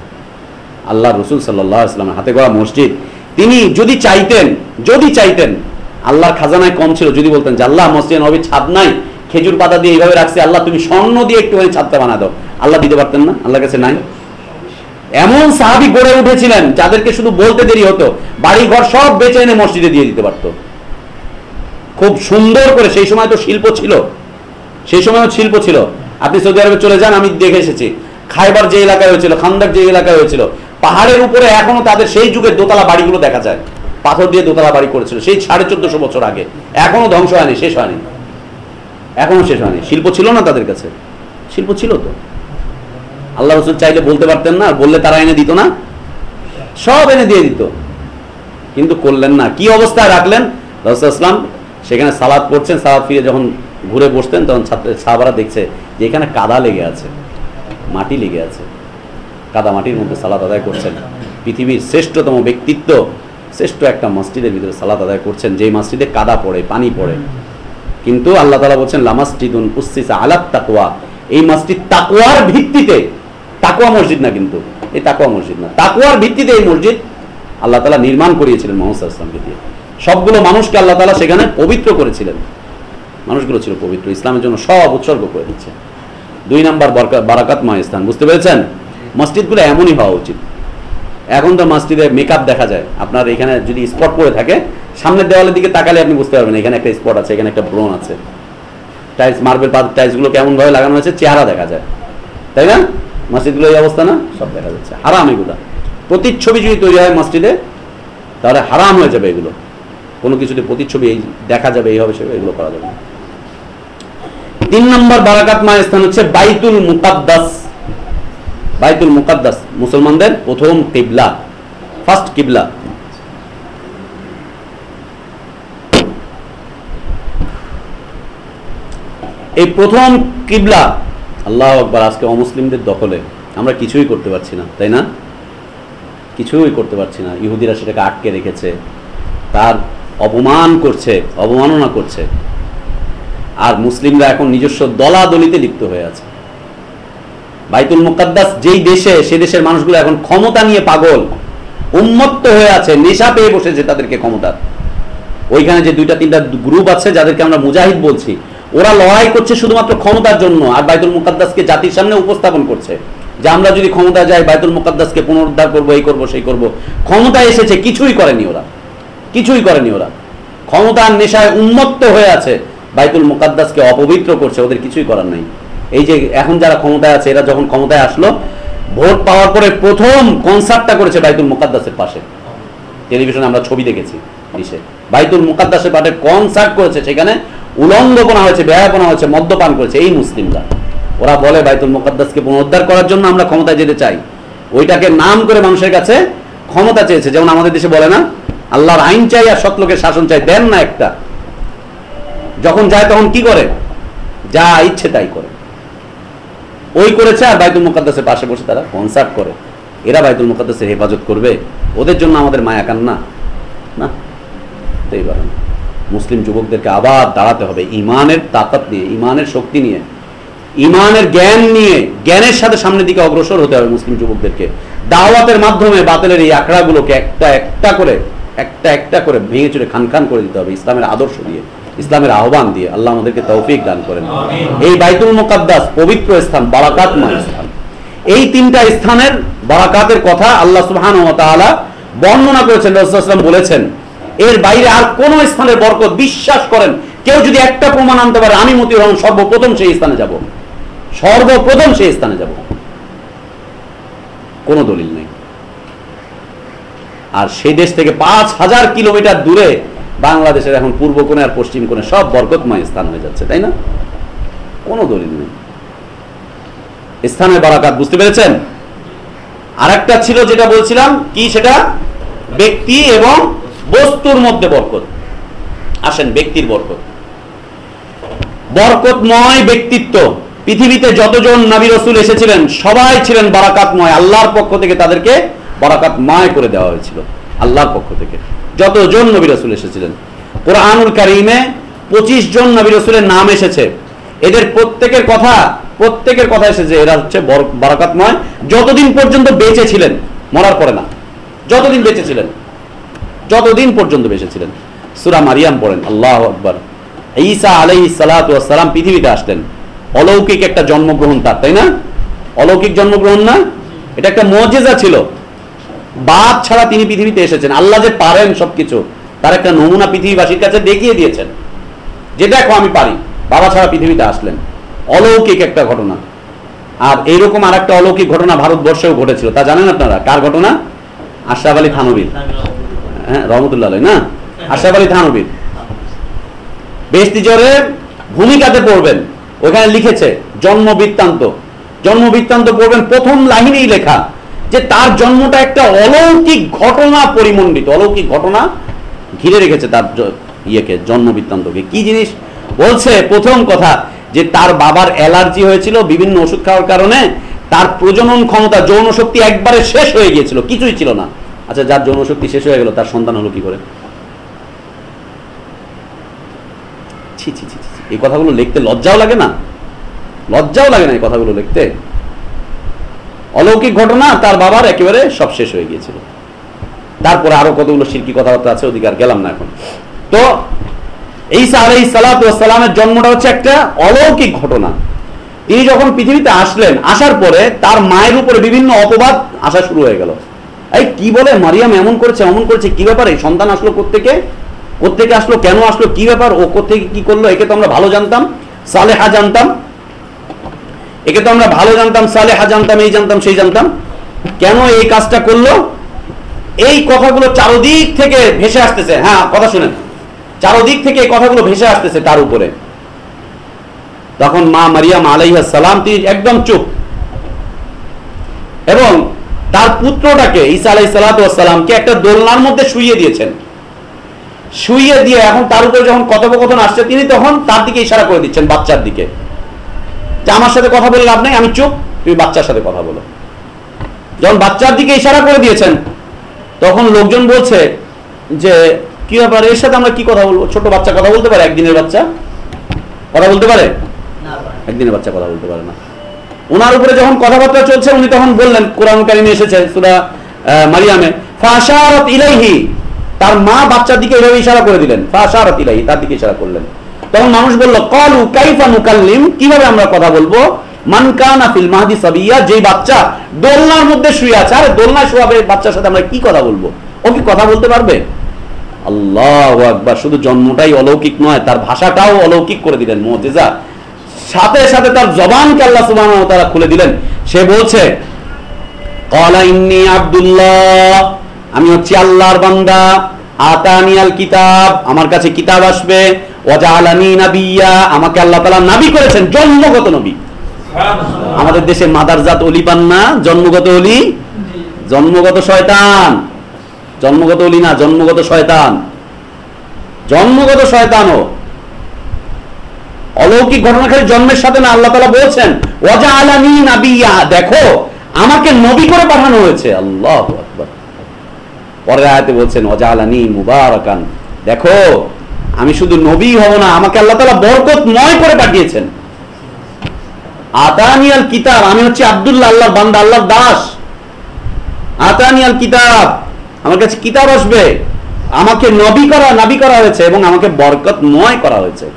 আল্লাহ রসুল সাল্লাহ ইসলামের হাতে গড়া মসজিদ তিনি যদি চাইতেন যদি চাইতেন, আল্লাহর খাজানায় কম ছিল, যদি বলতেন যে আল্লাহ মসজিদ নবী ছাদ নাই, খেজুর পাতা দিয়ে এইভাবে রাখছে, আল্লাহ তুমি স্বর্ণ দিয়ে একটুখানি ছাদটা বানা দাও। আল্লাহ দিতে পারতেন না? আল্লাহর কাছে নাই? এমন সাহাবি গড়ে উঠেছিলেন, যাদেরকে শুধু বলতে দেরি হতো বাড়ি ঘর সব বেচে এনে মসজিদে দিয়ে দিতে পারতো। খুব সুন্দর করে, সেই সময় তো শিল্প ছিল। সেই সময়ও শিল্প ছিল। আপনি সৌদি আরবে চলে যান, আমি দেখে এসেছি। খাইবার যে এলাকায় হয়েছিল খান্দাক যে এলাকায় হয়েছিল, পাহাড়ের উপরে এখনও তাদের সেই যুগের দোতলা বাড়িগুলো দেখা যায়। পাথর দিয়ে দোতলা বাড়ি করেছিল, সেই সাড়ে চোদ্দশো বছর আগে। এখনও ধ্বংস হয়নি, শেষ হয়নি। এখনও শেষ হয়নি। শিল্প ছিল না তাদের কাছে। শিল্প ছিল তো। আল্লাহ রসুল চাইলে বলতে পারতেন না, বললে তারা এনে দিত না। সব এনে দিয়ে দিত। কিন্তু করলেন না। কি অবস্থায় রাখলেন? রসুল ইসলাম সেখানে সালাদ পড়ছেন, সালাদ ফিরে যখন ঘুরে বসতেন, তখন ছাত্র সাহাবারা দেখছে যে এখানে কাদা লেগে আছে। মাটি লেগে আছে। কাদা মাটির মধ্যে সালাদ আদায় করছেন। পৃথিবীর শ্রেষ্ঠতম ব্যক্তিত্ব, শ্রেষ্ঠ একটা মসজিদের ভিতরে সালাদ আদায় করছেন, যেই মসজিদে কাদা পড়ে, পানি পড়ে। কিন্তু আল্লাহ তালা বলছেন, লামাসজিদুন উসসিসা আলাত তাকওয়া। এই মসজিদ তাকওয়ার ভিত্তিতে, তাকওয়া মসজিদ না কিন্তু, এই তাকওয়া মসজিদ না, তাকওয়ার ভিত্তিতে এই মসজিদ আল্লাহ তালা নির্মাণ করিয়েছিলেন মোহাম্মদ সাল্লাল্লাহু দিয়ে। সবগুলো মানুষকে আল্লাহ তালা সেখানে পবিত্র করেছিলেন। মানুষগুলো ছিল পবিত্র, ইসলামের জন্য সব উৎসর্গ করে দিচ্ছে। দুই নাম্বার বরকা- বারাকাতময় স্থান, বুঝতে পেরেছেন? মসজিদগুলো এমনই হওয়া উচিত। এখন তো মসজিদে মেকআপ দেখা যায়। আপনার এখানে যদি স্পট পড়ে থাকে, সামনের দেওয়ালের দিকে তাকালে আপনি বুঝতে পারবেন, এখানে একটা স্পট আছে, এখানে একটা ব্রোন আছে। টাইলস মার্বেল টাইলসগুলো কেমনভাবে লাগানো হয়েছে, চেহারা দেখা যায়। তাই না? মসজিদগুলো এই অবস্থা না? সব দেখা যাচ্ছে। হারাম এগুলো। প্রতিচ্ছবি যদি তৈরি হয় মসজিদে, তাহলে হারাম হয়ে যাবে এগুলো। কোনো কিছুতে প্রতিচ্ছবি এই দেখা যাবে এইভাবে সেভাবে এগুলো করা যাবে না। তিন নম্বর বারাকাত মায়ের স্থান হচ্ছে বাইতুল মুকাদ্দাস। বাইতুল মুকাদ্দাস, মুসলমানদের প্রথম কিবলা ফার্স্ট কিবলা। এই প্রথম কিবলা, আল্লাহ আকবার, আজকে অমুসলিমদের দখলে। আমরা কিছুই করতে পারছি না, তাই না? কিছুই করতে পারছি না। ইহুদিরা সেটাকে আটকে রেখেছে। তার অপমান করছে, অবমাননা করছে। আর মুসলিমরা এখন নিজস্ব দলাদলিতে লিপ্ত হয়ে আছে। বাইতুল মুকাদ্দাস যেই দেশে, সে দেশের মানুষগুলো এখন ক্ষমতা নিয়ে পাগল, উন্মত্ত হয়ে আছে, নেশা পেয়ে বসেছে তাদেরকে ক্ষমতা। ওইখানে যে দুইটা, তিনটা গ্রুপ আছে যাদেরকে আমরা মুজাহিদ বলছি, ওরা লড়াই করছে শুধুমাত্র ক্ষমতার জন্য, আর বাইতুল মুকাদ্দাসকে জাতির সামনে উপস্থাপন করছে। যে আমরা যদি ক্ষমতা যাই, বাইতুল মুকাদ্দাসকে পুনরুদ্ধার করব, এই করব, সেই করব। ক্ষমতা এসেছে, কিছুই করেনি ওরা। কিছুই করেনি ওরা। ক্ষমতার নেশায় উন্মত্ত হয়ে আছে। বাইতুল মুকাদ্দাসকে অপবিত্র করছে, ওদের কিছুই করার নাই। এই যে এখন যারা ক্ষমতায় আছে, এরা যখন ক্ষমতায় আসলো, ভোট পাওয়ার পরে প্রথম কনসার্টটা করেছে বাইতুল মুকাদ্দাসের পাশে। টেলিভিশনে আমরা ছবি দেখেছি ইসে বাইতুল মুকাদ্দাসের পাশে কনসার্ট করেছে, সেখানে উলঙ্গপনা হয়েছে ব্যয়াপনা হয়েছে, মদ্যপান করেছে, এই মুসলিমরা। ওরা বলে বাইতুল মুকাদ্দাসকে পুনরুদ্ধার করার জন্য আমরা ক্ষমতায় যেতে চাই। ওইটাকে নাম করে মানুষের কাছে ক্ষমতা চেয়েছে, যেমন আমাদের দেশে বলে না, আল্লাহর আইন চাই আর সৎ লোকের শাসন চাই, দেন না একটা। যখন যায় তখন কি করে? যা ইচ্ছে তাই করে। ওই করেছে আর বাইতুল মুকাদ্দাসের পাশে বসে তারা কনসার্ট করে। এরা বাইতুল মুকাদ্দাসের হেফাজত করবে। ওদের জন্য আমাদের মায়া কান্না। না হতেই পারে না। মুসলিম যুবকদেরকে আবার দাঁড়াতে হবে। ইমানের তাকাত নিয়ে, ইমানের শক্তি নিয়ে, ইমানের জ্ঞান নিয়ে, জ্ঞানের সাথে সামনের দিকে অগ্রসর হতে হবে মুসলিম যুবকদেরকে। দাওয়াতের মাধ্যমে বাতিলের এই আখড়াগুলোকে একটা একটা করে, একটা একটা করে ভেঙে চুরে খান খান করে দিতে হবে ইসলামের আদর্শ দিয়ে। ইসলামের আহ্বান দিয়ে আল্লাহ আমাদেরকে তৌফিক দান করেন। এই বাইতুল মুকাদ্দাস পবিত্র স্থান, বারাকাতময় স্থান। এই তিনটা স্থানের বারাকাতের কথা আল্লাহ তাআলা বর্ণনা করেছেন রাসূলুল্লাহ বলেছেন। এর বাইরে আর কোন স্থানের বরকত বিশ্বাস করেন, কেউ যদি একটা প্রমাণ আনতে পারে, আমি মতি রহমান সর্বপ্রথম সেই স্থানে যাব। সর্বপ্রথম সেই স্থানে যাব। কোনো দলিল নেই। আর সেই দেশ থেকে পাঁচ হাজার কিলোমিটার দূরে বাংলাদেশের এখন পূর্ব কোণে আর পশ্চিম কোণে সব বরকতময় স্থান হয়ে যাচ্ছে, তাই না? কোনো দলিল নেই। স্থানের বারাকাত, বুঝতে পেরেছেন? আরেকটা ছিল যেটা বলছিলাম, কি সেটা? ব্যক্তি এবং বস্তুর মধ্যে বরকত। আসেন, ব্যক্তির বরকত। বরকতময় ব্যক্তিত্ব। পৃথিবীতে যতজন নবী রসুল এসেছিলেন, সবাই ছিলেন বারাকাতময়। আল্লাহর পক্ষ থেকে তাদেরকে বারাকাতময় করে দেওয়া হয়েছিল, আল্লাহর পক্ষ থেকে। যতজন নবী রসুল এসেছিলেন? কোরআনুল কারিমে পঁচিশ জন নবী রসুলের নাম এসেছে। এদের প্রত্যেকের কথা প্রত্যেকের কথা এসেছে। এরা হচ্ছে বর- বারাকাতময়। যতদিন পর্যন্ত বেঁচে ছিলেন, মরার পরে না। যতদিন বেঁচে ছিলেন, যতদিন পর্যন্ত বেঁচে ছিলেন। সুরা মারিয়াম পড়েন, আল্লাহ আকবর। ঈসা আলাই সালাম পৃথিবীতে আসলেন অলৌকিক একটা জন্মগ্রহণ তার, তাই না? অলৌকিক জন্মগ্রহণ না? এটা একটা মজেজা ছিল। বাপ ছাড়া তিনি পৃথিবীতে এসেছেন। আল্লাহ যে পারেন সবকিছু, তার একটা নমুনা পৃথিবীবাসীর কাছে দেখিয়ে দিয়েছেন। যে দেখো আমি পারি। বাবা ছাড়া পৃথিবীতে আসলেন। অলৌকিক একটা ঘটনা। আর এইরকম আর একটা অলৌকিক ঘটনা ভারতবর্ষেও ঘটেছিল। তা জানেন আপনারা? কার ঘটনা? আশরাফ আলী থানবীর হ্যাঁ রহমতুল্লাহ না? আশরাফ আলী থানবীর বেশতি জ্বরের ভূমিকাতে পড়বেন। ওখানে লিখেছে জন্ম বৃত্তান্ত জন্ম বৃত্তান্ত পড়বেন। প্রথম লাইনেই লেখা। যে তার জন্মটা একটা অলৌকিক ঘটনা পরিমণ্ডিত, অলৌকিক ঘটনা ঘিরে রেখেছে তার ইয়েকে জন্ম বৃত্তান্তকে কি জিনিস? বলছে, প্রথম কথা, যে তার বাবার অ্যালার্জি হয়েছিল, বিভিন্ন ওষুধ খাওয়ার কারণে তার প্রজনন ক্ষমতা, যৌন শক্তি একবারে শেষ হয়ে গিয়েছিল, কিছুই ছিল না। আচ্ছা যার যৌন শক্তি শেষ হয়ে গেল, তার সন্তান হলো কি করে? এই কথাগুলো লিখতে লজ্জাও লাগে না? লজ্জাও লাগে না এই কথাগুলো লিখতে? অলৌকিক ঘটনা, তার বাবার একেবারে সব শেষ হয়ে গিয়েছিল। তারপরে আরও কতগুলো শিল্পী কথাবার্তা আছে অধিকার গেলাম না এখন। তো এই আলাই সালাতামের জন্মটা হচ্ছে একটা অলৌকিক ঘটনা। তিনি যখন পৃথিবীতে আসলেন, আসার পরে তার মায়ের উপরে বিভিন্ন অপবাদ আসা শুরু হয়ে গেল। এই কি বলে? মারিয়াম এমন করেছে এমন করেছে, কি ব্যাপার? এই সন্তান আসলো কোথেকে কোথেকে আসলো, কেন আসলো, কি ব্যাপার? ও কোথেকে কি করল? একে তো আমরা ভালো জানতাম, সালেহা জানতাম। একে তো আমরা ভালো জানতাম, সালেহা জানতাম, এই জানতাম, সেই জানতাম। কেন এই কাজটা করল? এই কথাগুলো চারোদিক থেকে ভেসে আসতেছে। হ্যাঁ কথা শুনেন। চারোদিক থেকে এই কথাগুলো ভেসে আসতেছে তার উপরে। তখন মা মারিয়াম আলাইহা সালাম, তিনি একদম চুপ। এবং তার পুত্রটাকে ইসা আলাই সালাতামকে একটা দোলনার মধ্যে শুইয়ে দিয়েছেন। শুইয়ে দিয়ে এখন তার উপরে যখন কথোপকথন আসছে, তিনি তখন তার দিকে ইশারা করে দিচ্ছেন বাচ্চার দিকে। যে আমার সাথে কথা বলে লাভ নাই আমি চুপ তুমি বাচ্চার সাথে কথা বলো। যখন বাচ্চার দিকে ইশারা করে দিয়েছেন তখন লোকজন বলছে যে কি ব্যাপার এর সাথে আমরা কি কথা বলব? ছোট বাচ্চা কথা বলতে পারে একদিনের বাচ্চা? কথা বলতে পারে? একদিনের বাচ্চা কথা বলতে পারে না। ওনার উপরে যখন কথাবার্তা চলছে উনি তখন বললেন কোরআন কারিমে এসেছে সুরা মারিয়ামে ফাশারত ইলাইহি। তার মা বাচ্চার দিকে এভাবে ইশারা করে দিলেন ফাশারত ইলাইহি তার দিকে ইশারা করলেন। তখন মানুষ বলল, কলু কাইফা নুকাল্লিম। কীভাবে আমরা কথা বলব? মানকানা ফিল মাহাদি সাবিয়া। যে বাচ্চা দোলনার মধ্যে শুয়ে আছে, আরে দোলনা শোয়াবে বাচ্চার সাথে আমরা কি কথা বলব? ও কি কথা বলতে পারবে? আল্লাহ আকবার, শুধু জন্মটাই অলৌকিক নয়, তার ভাষাটাও অলৌকিক করে দিলেন মোজেজা। সাথে সাথে তার জবান আল্লাহ সুবাহ তারা খুলে দিলেন। সে বলছে, কলা ইন্নি আব্দুল্লাহ, আমি হচ্ছি আল্লাহর বান্দা। আতানিয়াল কিতাব, আমার কাছে কিতাব আসবে। আমাকে আল্লাহ তালা নাবি করেছেন জন্মগত নবী। আমাদের দেশে মাদারজাত অলি পান না জন্মগত অলি? জন্মগত শয়তান। জন্মগত অলি না জন্মগত শয়তান। জন্মগত শয়তানও। অলৌকিক ঘটনা খালি জন্মের সাথে না আল্লাহ তালা বলছেন ওয়াজা আলানি নাবিয়া। দেখো আমাকে নবী করে পাঠানো হয়েছে। আল্লাহ পরে আয়াতে বলছেন ওয়াজা আলানি মুবারকান। দেখো আমি শুধু নবী হব না, আমাকে আল্লাহ তালা বরকতময় করে পাঠিয়েছেন। আতানিয়াল কিতাব, আমি হচ্ছি আবদুল্লাহ আল্লাহ বান্দা আল্লাহ দাস। আতানিয়াল কিতাব, আমার কাছে কিতাব আসবে। আমাকে নবী করা, নাবি করা হয়েছে এবং আমাকে বরকতময় করা হয়েছে।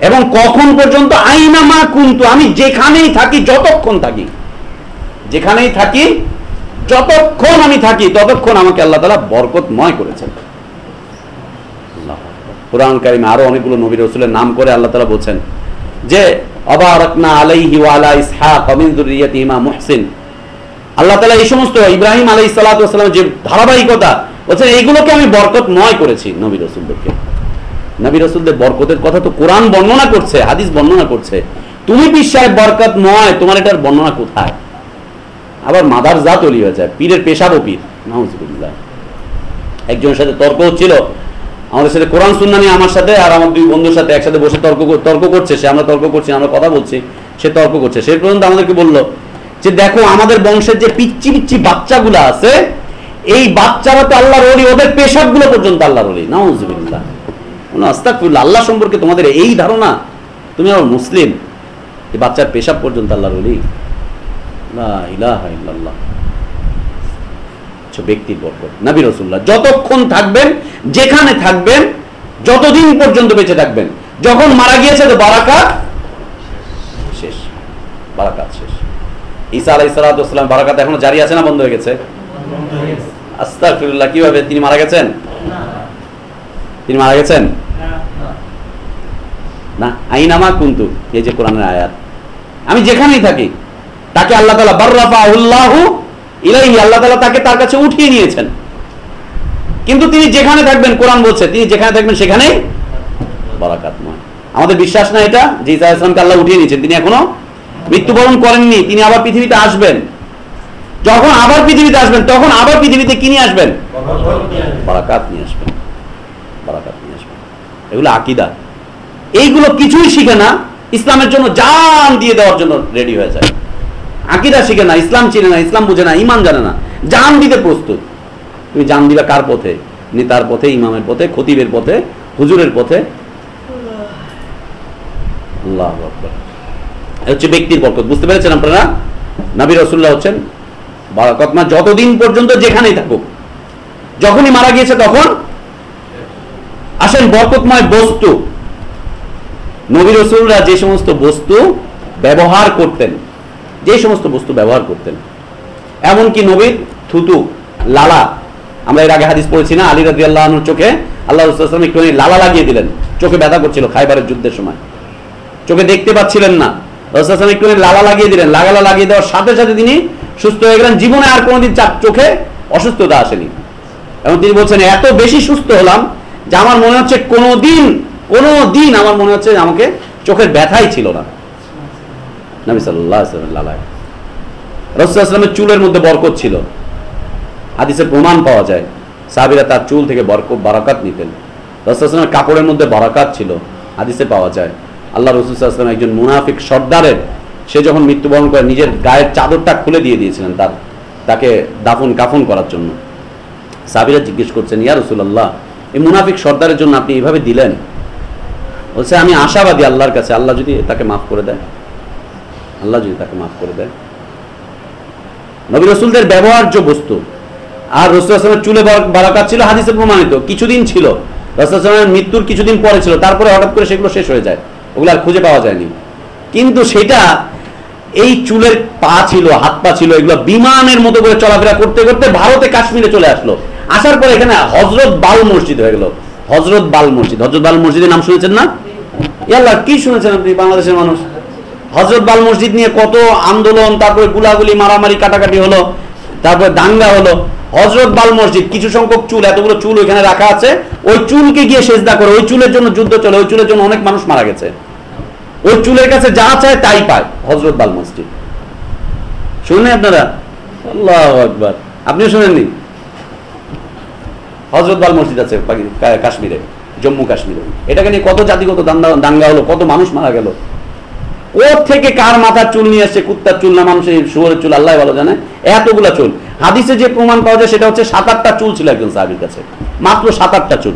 এবং কখন পর্যন্ত? আইনামা কুন্তু, আমি যেখানেই থাকি, যতক্ষণ থাকি। যেখানেই থাকি, যতক্ষণ আমি থাকি, ততক্ষণ আমাকে আল্লাহ তালা বরকতময় করেছেন। কোরআন কারিমে আরও অনেকগুলো নবীর রসুলের নাম করে আল্লাহ তালা বলছেন যে, অবারকনা আলাইহি ওয়ালা ইসহাক ইমা মুহসিন। আল্লাহ তালা এই সমস্ত ইব্রাহিম আলাই যে ধারাবাহিকতা এইগুলোকে আমি বরকতময় করেছি নবী রসুলদেরকে। নবী রসুলদের বরকতের কথা তো কোরআন বর্ণনা করছে, হাদিস বর্ণনা করছে। তুমি বিশ্বাস বরকত নয়, তোমার এটার বর্ণনা কোথায়? আবার মাদার জাত তৈরি হয়ে যায়, পীরের পেশাবো পীর, নাউজুবিল্লাহ। একজনের সাথে তর্ক হচ্ছিল আমাদের সাথে কোরআন, সুন্না নিয়ে আমার সাথে আর আমার দুই বন্ধুর সাথে একসাথে বসে তর্ক তর্ক করছে, সে আমরা তর্ক করছি, আমরা কথা বলছি, সে তর্ক করছে। সে পর্যন্ত আমাদেরকে বলল যে, দেখো, আমাদের বংশের যে পিচ্ছি পিচ্ছি বাচ্চাগুলো আছে, এই বাচ্চারা তো আল্লাহর অলি ওদের পেশাবগুলো পর্যন্ত আল্লাহর অলি নাউজবিল্লাহ। আস্তাকুল্লাহ আল্লাহ সম্পর্কে তোমাদের এই ধারণা? তুমি আমার মুসলিম, এই বাচ্চার পেশাব পর্যন্ত আল্লাহর অলি ইলাহ ইল্লাল্লাহ। হচ্ছে ব্যক্তির বরকত নাবি রসুল্লাহ যতক্ষণ থাকবেন, যেখানে থাকবেন, যতদিন পর্যন্ত বেঁচে থাকবেন, যখন মারা গিয়েছে তো বারাকাত শেষ বারাকাত শেষ। ঈসা আলাহ ইসালাতাম বারাকাত এখনও জারি আছে না বন্ধ হয়ে গেছে? আস্তাকুল্লাহ কীভাবে তিনি মারা গেছেন? তিনি মারা গেছেন? না, আইনামা কিন্তু, এই যে কোরআনের আয়াত। আমি যেখানেই থাকি, তাকে আল্লাহ তালা বার্রাফা উল্লাহু ইলাই আল্লাহ তালা তাকে তার কাছে উঠিয়ে নিয়েছেন। কিন্তু তিনি যেখানে থাকবেন, কোরআন বলছে, তিনি যেখানে থাকবেন সেখানে আমাদের বিশ্বাস না এটা যে ইসা ইসলামকে আল্লাহ উঠিয়ে নিয়েছেন, তিনি এখনও মৃত্যুবরণ করেননি, তিনি আবার পৃথিবীতে আসবেন। যখন আবার পৃথিবীতে আসবেন, তখন আবার পৃথিবীতে কি নিয়ে আসবেন? বারাকাত নিয়ে আসবেন। বারাকাত নিয়ে আসবেন। এগুলো আকিদা। এইগুলো কিছুই শিখে না, ইসলামের জন্য জান দিয়ে দেওয়ার জন্য রেডি হয়ে যায়। আকিরা শিখে না, ইসলাম চিনে না, ইসলাম বুঝে না, ইমান জানে না। জান দিতে প্রস্তুত। তুমি জান দিবা কার পথে? নেতার পথে, ইমামের পথে, খতিবের পথে, হুজুরের পথে? হচ্ছে ব্যক্তির বরকত। বুঝতে পেরেছেন আপনারা? নাবির রসুল্লাহ হচ্ছেন বারাকতমা যতদিন পর্যন্ত যেখানেই থাকুক, যখনই মারা গিয়েছে তখন আসেন বরকতময় বস্তু। নবীর রসুলরা যে সমস্ত বস্তু ব্যবহার করতেন। যে সমস্ত বস্তু ব্যবহার করতেন। এমনকি নবীর থুতু, লালা, আমরা এর আগে হাদিস পড়েছি না, আলী রাজি আল্লাহর চোখে আল্লাহ রসুলাম একটু লালা লাগিয়ে দিলেন। চোখে ব্যথা করছিল খাইবারের যুদ্ধের সময়। চোখে দেখতে পাচ্ছিলেন না। রসুলাম একটু লালা লাগিয়ে দিলেন। লাগালা লাগিয়ে দেওয়ার সাথে সাথে তিনি সুস্থ হয়ে গেলেন। জীবনে আর কোনোদিন চাপ চোখে অসুস্থতা আসেনি। এবং তিনি বলছেন, এত বেশি সুস্থ হলাম যে আমার মনে হচ্ছে কোনো দিন কোনো দিন আমার মনে হচ্ছে আমাকে চোখের ব্যথাই ছিল না। নবী সাল্লাহ লালায়। রসুলামের চুলের মধ্যে বরকত ছিল। হাদিসের প্রমাণ পাওয়া যায়, সাহাবিরা তার চুল থেকে বরকত, বারাকাত নিতেন। রসুলামের কাপড়ের মধ্যে বারাকাত ছিল, হাদিসে পাওয়া যায়। আল্লাহ রসুলাম একজন মুনাফিক সর্দারের, সে যখন মৃত্যুবরণ করে নিজের গায়ের চাদরটা খুলে দিয়ে দিয়েছিলেন তার, তাকে দাফন কাফন করার জন্য। সাবিরা জিজ্ঞেস করছেন, ইয়া রসুল্লাহ এই মুনাফিক সর্দারের জন্য আপনি এইভাবে দিলেন? বলছে, আমি আশাবাদী আল্লাহর কাছে, আল্লাহ যদি তাকে মাফ করে দেয়। আল্লাহ যদি তাকে মাফ করে দেয়। নবী রসুলদের ব্যবহার্য বস্তু। আর রসুল আসলামের চুলে বারাকাত ছিল, হাদিসে প্রমাণিত। কিছুদিন ছিল। রসুল আসলামের মৃত্যুর কিছুদিন পরে ছিল। তারপরে হঠাৎ করে সেগুলো শেষ হয়ে যায়। ওগুলো আর খুঁজে পাওয়া যায়নি। কিন্তু সেটা এই চুলের পা ছিল, হাত পা ছিল, এগুলো বিমানের মতো করে চলাফেরা করতে করতে ভারতে কাশ্মীরে চলে আসলো। আসার পরে এখানে হজরত বাল মসজিদ হয়ে গেল। হজরত বাল মসজিদ। হজরত বাল মসজিদের নাম শুনেছেন না? ইয়াল্লাহ কি শুনেছেন আপনি? বাংলাদেশের মানুষ। হজরত বাল মসজিদ নিয়ে কত আন্দোলন, তারপরে গুলাগুলি, মারামারি, কাটাকাটি হলো, তারপরে দাঙ্গা হলো। হজরত বাল মসজিদ, কিছু সংখ্যক চুল, এতগুলো চুল ওইখানে রাখা আছে। ওই চুলকে গিয়ে সেজদা করে, ওই চুলের জন্য যুদ্ধ চলে, ওই চুলের জন্য অনেক মানুষ মারা গেছে। ওই চুলের কাছে যা চায় তাই পায় হজরত বাল মসজিদ। শুনলেন আপনারা? আকবার। আপনিও শুনেননি? হজরত বাল মসজিদ আছে কাশ্মীরে, জম্মু কাশ্মীরে। এটাকে নিয়ে কত জাতিগত দাঙ্গা হলো, কত মানুষ মারা গেল। ওর থেকে কার মাথার চুল নিয়ে আসছে কুত্তার চুল না মানুষের শুয়োরের চুল, আল্লাহ ভালো জানে, এতগুলা চুল। হাদিসে যে প্রমাণ পাওয়া যায় সেটা হচ্ছে সাত আটটা চুল ছিল একজন সাহাবির কাছে, মাত্র সাত আটটা চুল।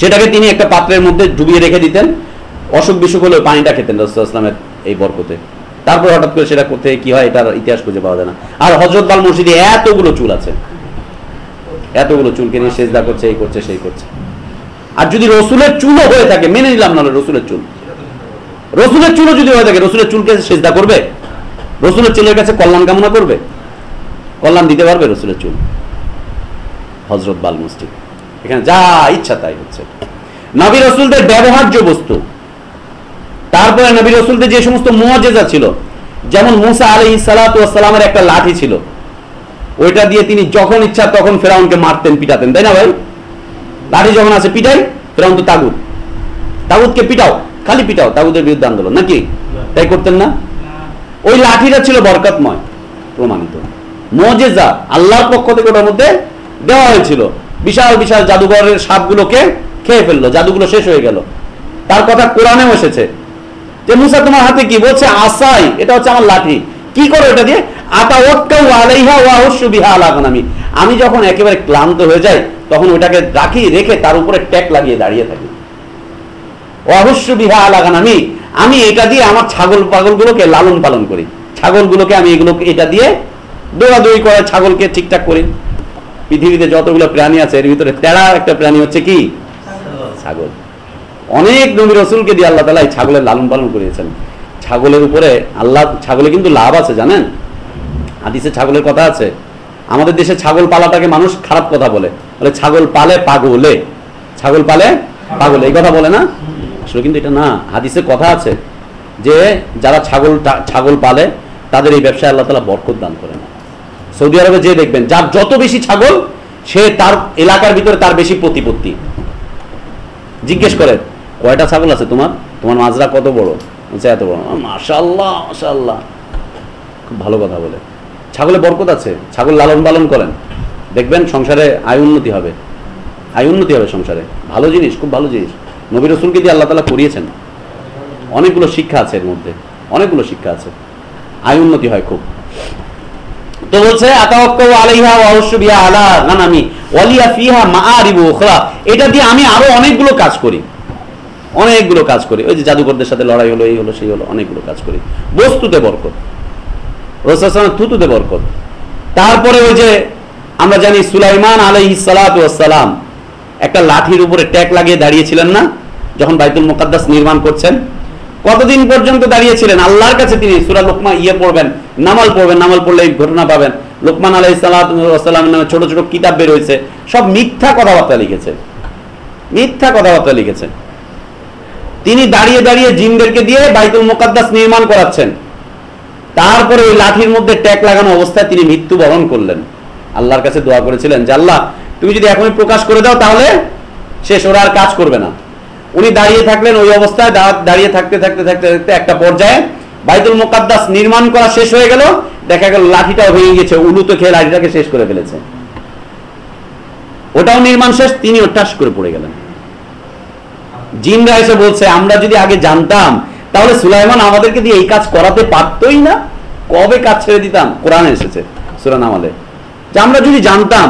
সেটাকে তিনি একটা পাত্রের মধ্যে ডুবিয়ে রেখে দিতেন, অসুখ বিসুখ হলে পানিটা খেতেন রসুলামের এই বরকতে। তারপর হঠাৎ করে সেটা করতে কি হয় এটার ইতিহাস খুঁজে পাওয়া যায় না। আর হজরত বাল মসজিদে এতগুলো চুল আছে। এতগুলো চুলকে নিয়ে সেজদা করছে, এই করছে, সেই করছে। আর যদি রসুলের চুলও হয়ে থাকে, মেনে নিলাম না রসুলের চুল। রসুলের চুলও যদি হয়ে থাকে, রসুলের চুলকে সেজদা করবে? রসুলের চুলের কাছে কল্যাণ কামনা করবে? কল্যাণ দিতে পারবে রসুলের চুল? হজরত বাল মসজিদ। এখানে যা ইচ্ছা তাই হচ্ছে। নবী রসুলদের ব্যবহার্য বস্তু। তারপরে নবী রসুলদের যে সমস্ত মুআজেজা ছিল, যেমন মুসা আলী সালাতামের একটা লাঠি ছিল, ওইটা দিয়ে তিনি যখন ইচ্ছা তখন ফেরাউনকে মারতেন, পিটাতেন। তাই না ভাই? লাঠি যখন আছে পিটাই, ফেরাউন তো তাগুত। তাগুতকে পিটাও। খালি পিটাও তাগুদের বিরুদ্ধে আন্দোলন নাকি? তাই করতেন না? ওই লাঠিটা ছিল বরকতময় প্রমাণিত। মজেজা আল্লাহর পক্ষ থেকে ওটার মধ্যে দেওয়া হয়েছিল। বিশাল বিশাল জাদুঘরের সাপগুলোকে খেয়ে ফেলল জাদুগুলো শেষ হয়ে গেল। তার কথা কোরআনেও এসেছে। যে মুসা তোমার হাতে কি? বলছে আসাই এটা হচ্ছে আমার লাঠি। কি করো এটা দিয়ে? আতা ওয়াক্কাউ আলাইহা ওয়া হুশু বিহা আলা গানামি। আমি যখন একেবারে ক্লান্ত হয়ে যাই তখন ওটাকে রাখি রেখে তার উপরে ট্যাক লাগিয়ে দাঁড়িয়ে থাকি। অবশ্য বিহা আলাগান আমি। আমি এটা দিয়ে আমার ছাগল পাগলগুলোকে লালন পালন করি। ছাগলগুলোকে আমি এগুলোকে এটা দিয়ে দৌড়াদৌড়ি করে ছাগলকে ঠিকঠাক করি। পৃথিবীতে যতগুলো প্রাণী আছে, এর ভিতরে তেরা একটা প্রাণী হচ্ছে কি? ছাগল। অনেক নবী রসুলকে দিয়ে আল্লাহ তালা এই ছাগলের লালন পালন করিয়েছেন। ছাগলের উপরে আল্লাহ, ছাগলে কিন্তু লাভ আছে, জানেন? হাদিসে ছাগলের কথা আছে। আমাদের দেশে ছাগল পালাটাকে মানুষ খারাপ কথা বলে। বলে, ছাগল পালে পাগলে। ছাগল পালে পাগলে, এই কথা বলে না? আসলে কিন্তু এটা না, হাদিসে কথা আছে যে যারা ছাগল ছাগল পালে, তাদের এই ব্যবসায় আল্লাহ তালা বরকত দান করে না সৌদি আরবে যে দেখবেন, যার যত বেশি ছাগল, সে তার এলাকার ভিতরে তার বেশি প্রতিপত্তি। জিজ্ঞেস করে কয়টা ছাগল আছে তোমার? তোমার মাজরা কত বড়? বলছে, এত বড় মাশাল্লাহ মাশাল্লাহ খুব ভালো কথা বলে। ছাগলে বরকত আছে, ছাগল লালন পালন করেন। দেখবেন সংসারে আয় উন্নতি হবে। আয় উন্নতি হবে সংসারে। ভালো জিনিস, খুব ভালো জিনিস। নবী রসুলকে দিয়ে আল্লাহ তালা করিয়েছেন। অনেকগুলো শিক্ষা আছে এর মধ্যে, অনেকগুলো শিক্ষা আছে। আয় উন্নতি হয় খুব। তো বলছে আলাইহা বিহা আলা গানামি ওয়ালিয়া ফিহা মাআরিবু উখরা। এটা দিয়ে আমি আরও অনেকগুলো কাজ করি। অনেকগুলো কাজ করি। ওই যে জাদুকরদের সাথে লড়াই হলো, এই হলো, সেই হলো, অনেকগুলো কাজ করি। বস্তুতে বরকত। রসুলামের থুতুতে বরকত। তারপরে ওই যে আমরা জানি সুলাইমান আলহি সালাম একটা লাঠির উপরে ট্যাক লাগিয়ে দাঁড়িয়েছিলেন না? যখন বাইতুল মোকাদ্দাস নির্মাণ করছেন, কতদিন পর্যন্ত দাঁড়িয়েছিলেন? আল্লাহর কাছে তিনি সুরা লোকমা ইয়ে পড়বেন, নামাল পড়বেন, নামাল পড়লে এই ঘটনা পাবেন। লোকমান আলাই সালাম নামে ছোট ছোট কিতাব বের হয়েছে, সব মিথ্যা কথাবার্তা লিখেছে। মিথ্যা কথাবার্তা লিখেছে। তিনি দাঁড়িয়ে দাঁড়িয়ে জিনদেরকে দিয়ে বাইতুল মোকাদ্দাস নির্মাণ করাচ্ছেন। তারপরে ওই লাঠির মধ্যে ট্যাক লাগানো অবস্থায় তিনি মৃত্যুবরণ করলেন। আল্লাহর কাছে দোয়া করেছিলেন যে, আল্লাহ, তুমি যদি এখনই প্রকাশ করে দাও, তাহলে শেষ ওরা আর কাজ করবে না। উনি দাঁড়িয়ে থাকলেন ওই অবস্থায় দাঁড়িয়ে থাকতে থাকতে থাকতে থাকতে একটা পর্যায়ে বাইতুল মোকাদ্দাস নির্মাণ করা শেষ হয়ে গেল। দেখা গেল লাঠিটাও ভেঙে গেছে, উলুতো খেয়ে লাঠিটাকে শেষ করে ফেলেছে। ওটাও নির্মাণ শেষ, তিনিও টাস করে পড়ে গেলেন। জিনরা এসে বলছে, আমরা যদি আগে জানতাম, তাহলে সুলাইমান আমাদেরকে দিয়ে এই কাজ করাতে পারতই না। কবে কাজ ছেড়ে দিতাম? কোরআন এসেছে সুরান আমলে যে আমরা যদি জানতাম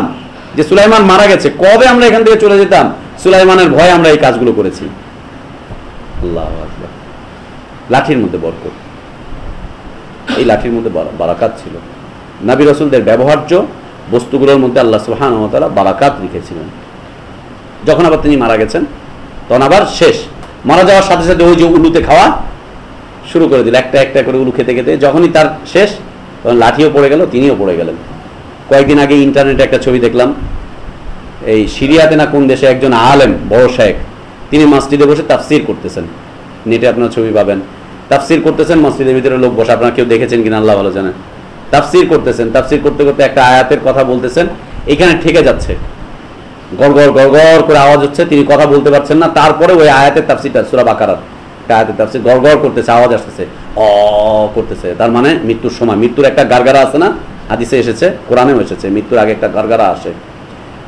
যে সুলাইমান মারা গেছে, কবে আমরা এখান থেকে চলে যেতাম? সুলাইমানের ভয়ে আমরা এই কাজগুলো করেছি। আল্লাহ লাঠির মধ্যে বরকত। এই লাঠির মধ্যে বারাকাত ছিল। নাবি রসুলদের ব্যবহার্য বস্তুগুলোর মধ্যে আল্লাহ সুহান বারাকাত লিখেছিলেন যখন আবার তিনি মারা গেছেন, তখন আবার শেষ। মারা যাওয়ার সাথে সাথে ওই যে উলুতে খাওয়া শুরু করে দিল। একটা একটা করে উলু খেতে খেতে যখনই তার শেষ, তখন লাঠিও পড়ে গেল, তিনিও পড়ে গেলেন। কয়েকদিন আগে ইন্টারনেটে একটা ছবি দেখলাম এই সিরিয়াতে না কোন দেশে একজন আলেম, বড় শেখ, তিনি মসজিদে বসে তাফসির করতেছেন। নেটে আপনার ছবি পাবেন। তাফসির করতেছেন, মসজিদের ভিতরে লোক বসে। আপনারা কেউ দেখেছেন কিনা, আল্লাহ ভালো জানেন। তাফসির করতেছেন, তাফসির করতে করতে একটা আয়াতের কথা বলতেছেন, এখানে ঠেকে যাচ্ছে। গড় গড় গড় গড় করে আওয়াজ হচ্ছে, তিনি কথা বলতে পারছেন না। তারপরে ওই আয়াতের তাফসিরটা, সুরা একটা আয়াতের তাফসির গড় গড় করতেছে, আওয়াজ আসতেছে, অ, করতেছে। তার মানে মৃত্যুর সময়, মৃত্যুর একটা গারগারা আছে না? হাদিসে এসেছে, কোরআনেও এসেছে, মৃত্যুর আগে একটা গারগারা আসে।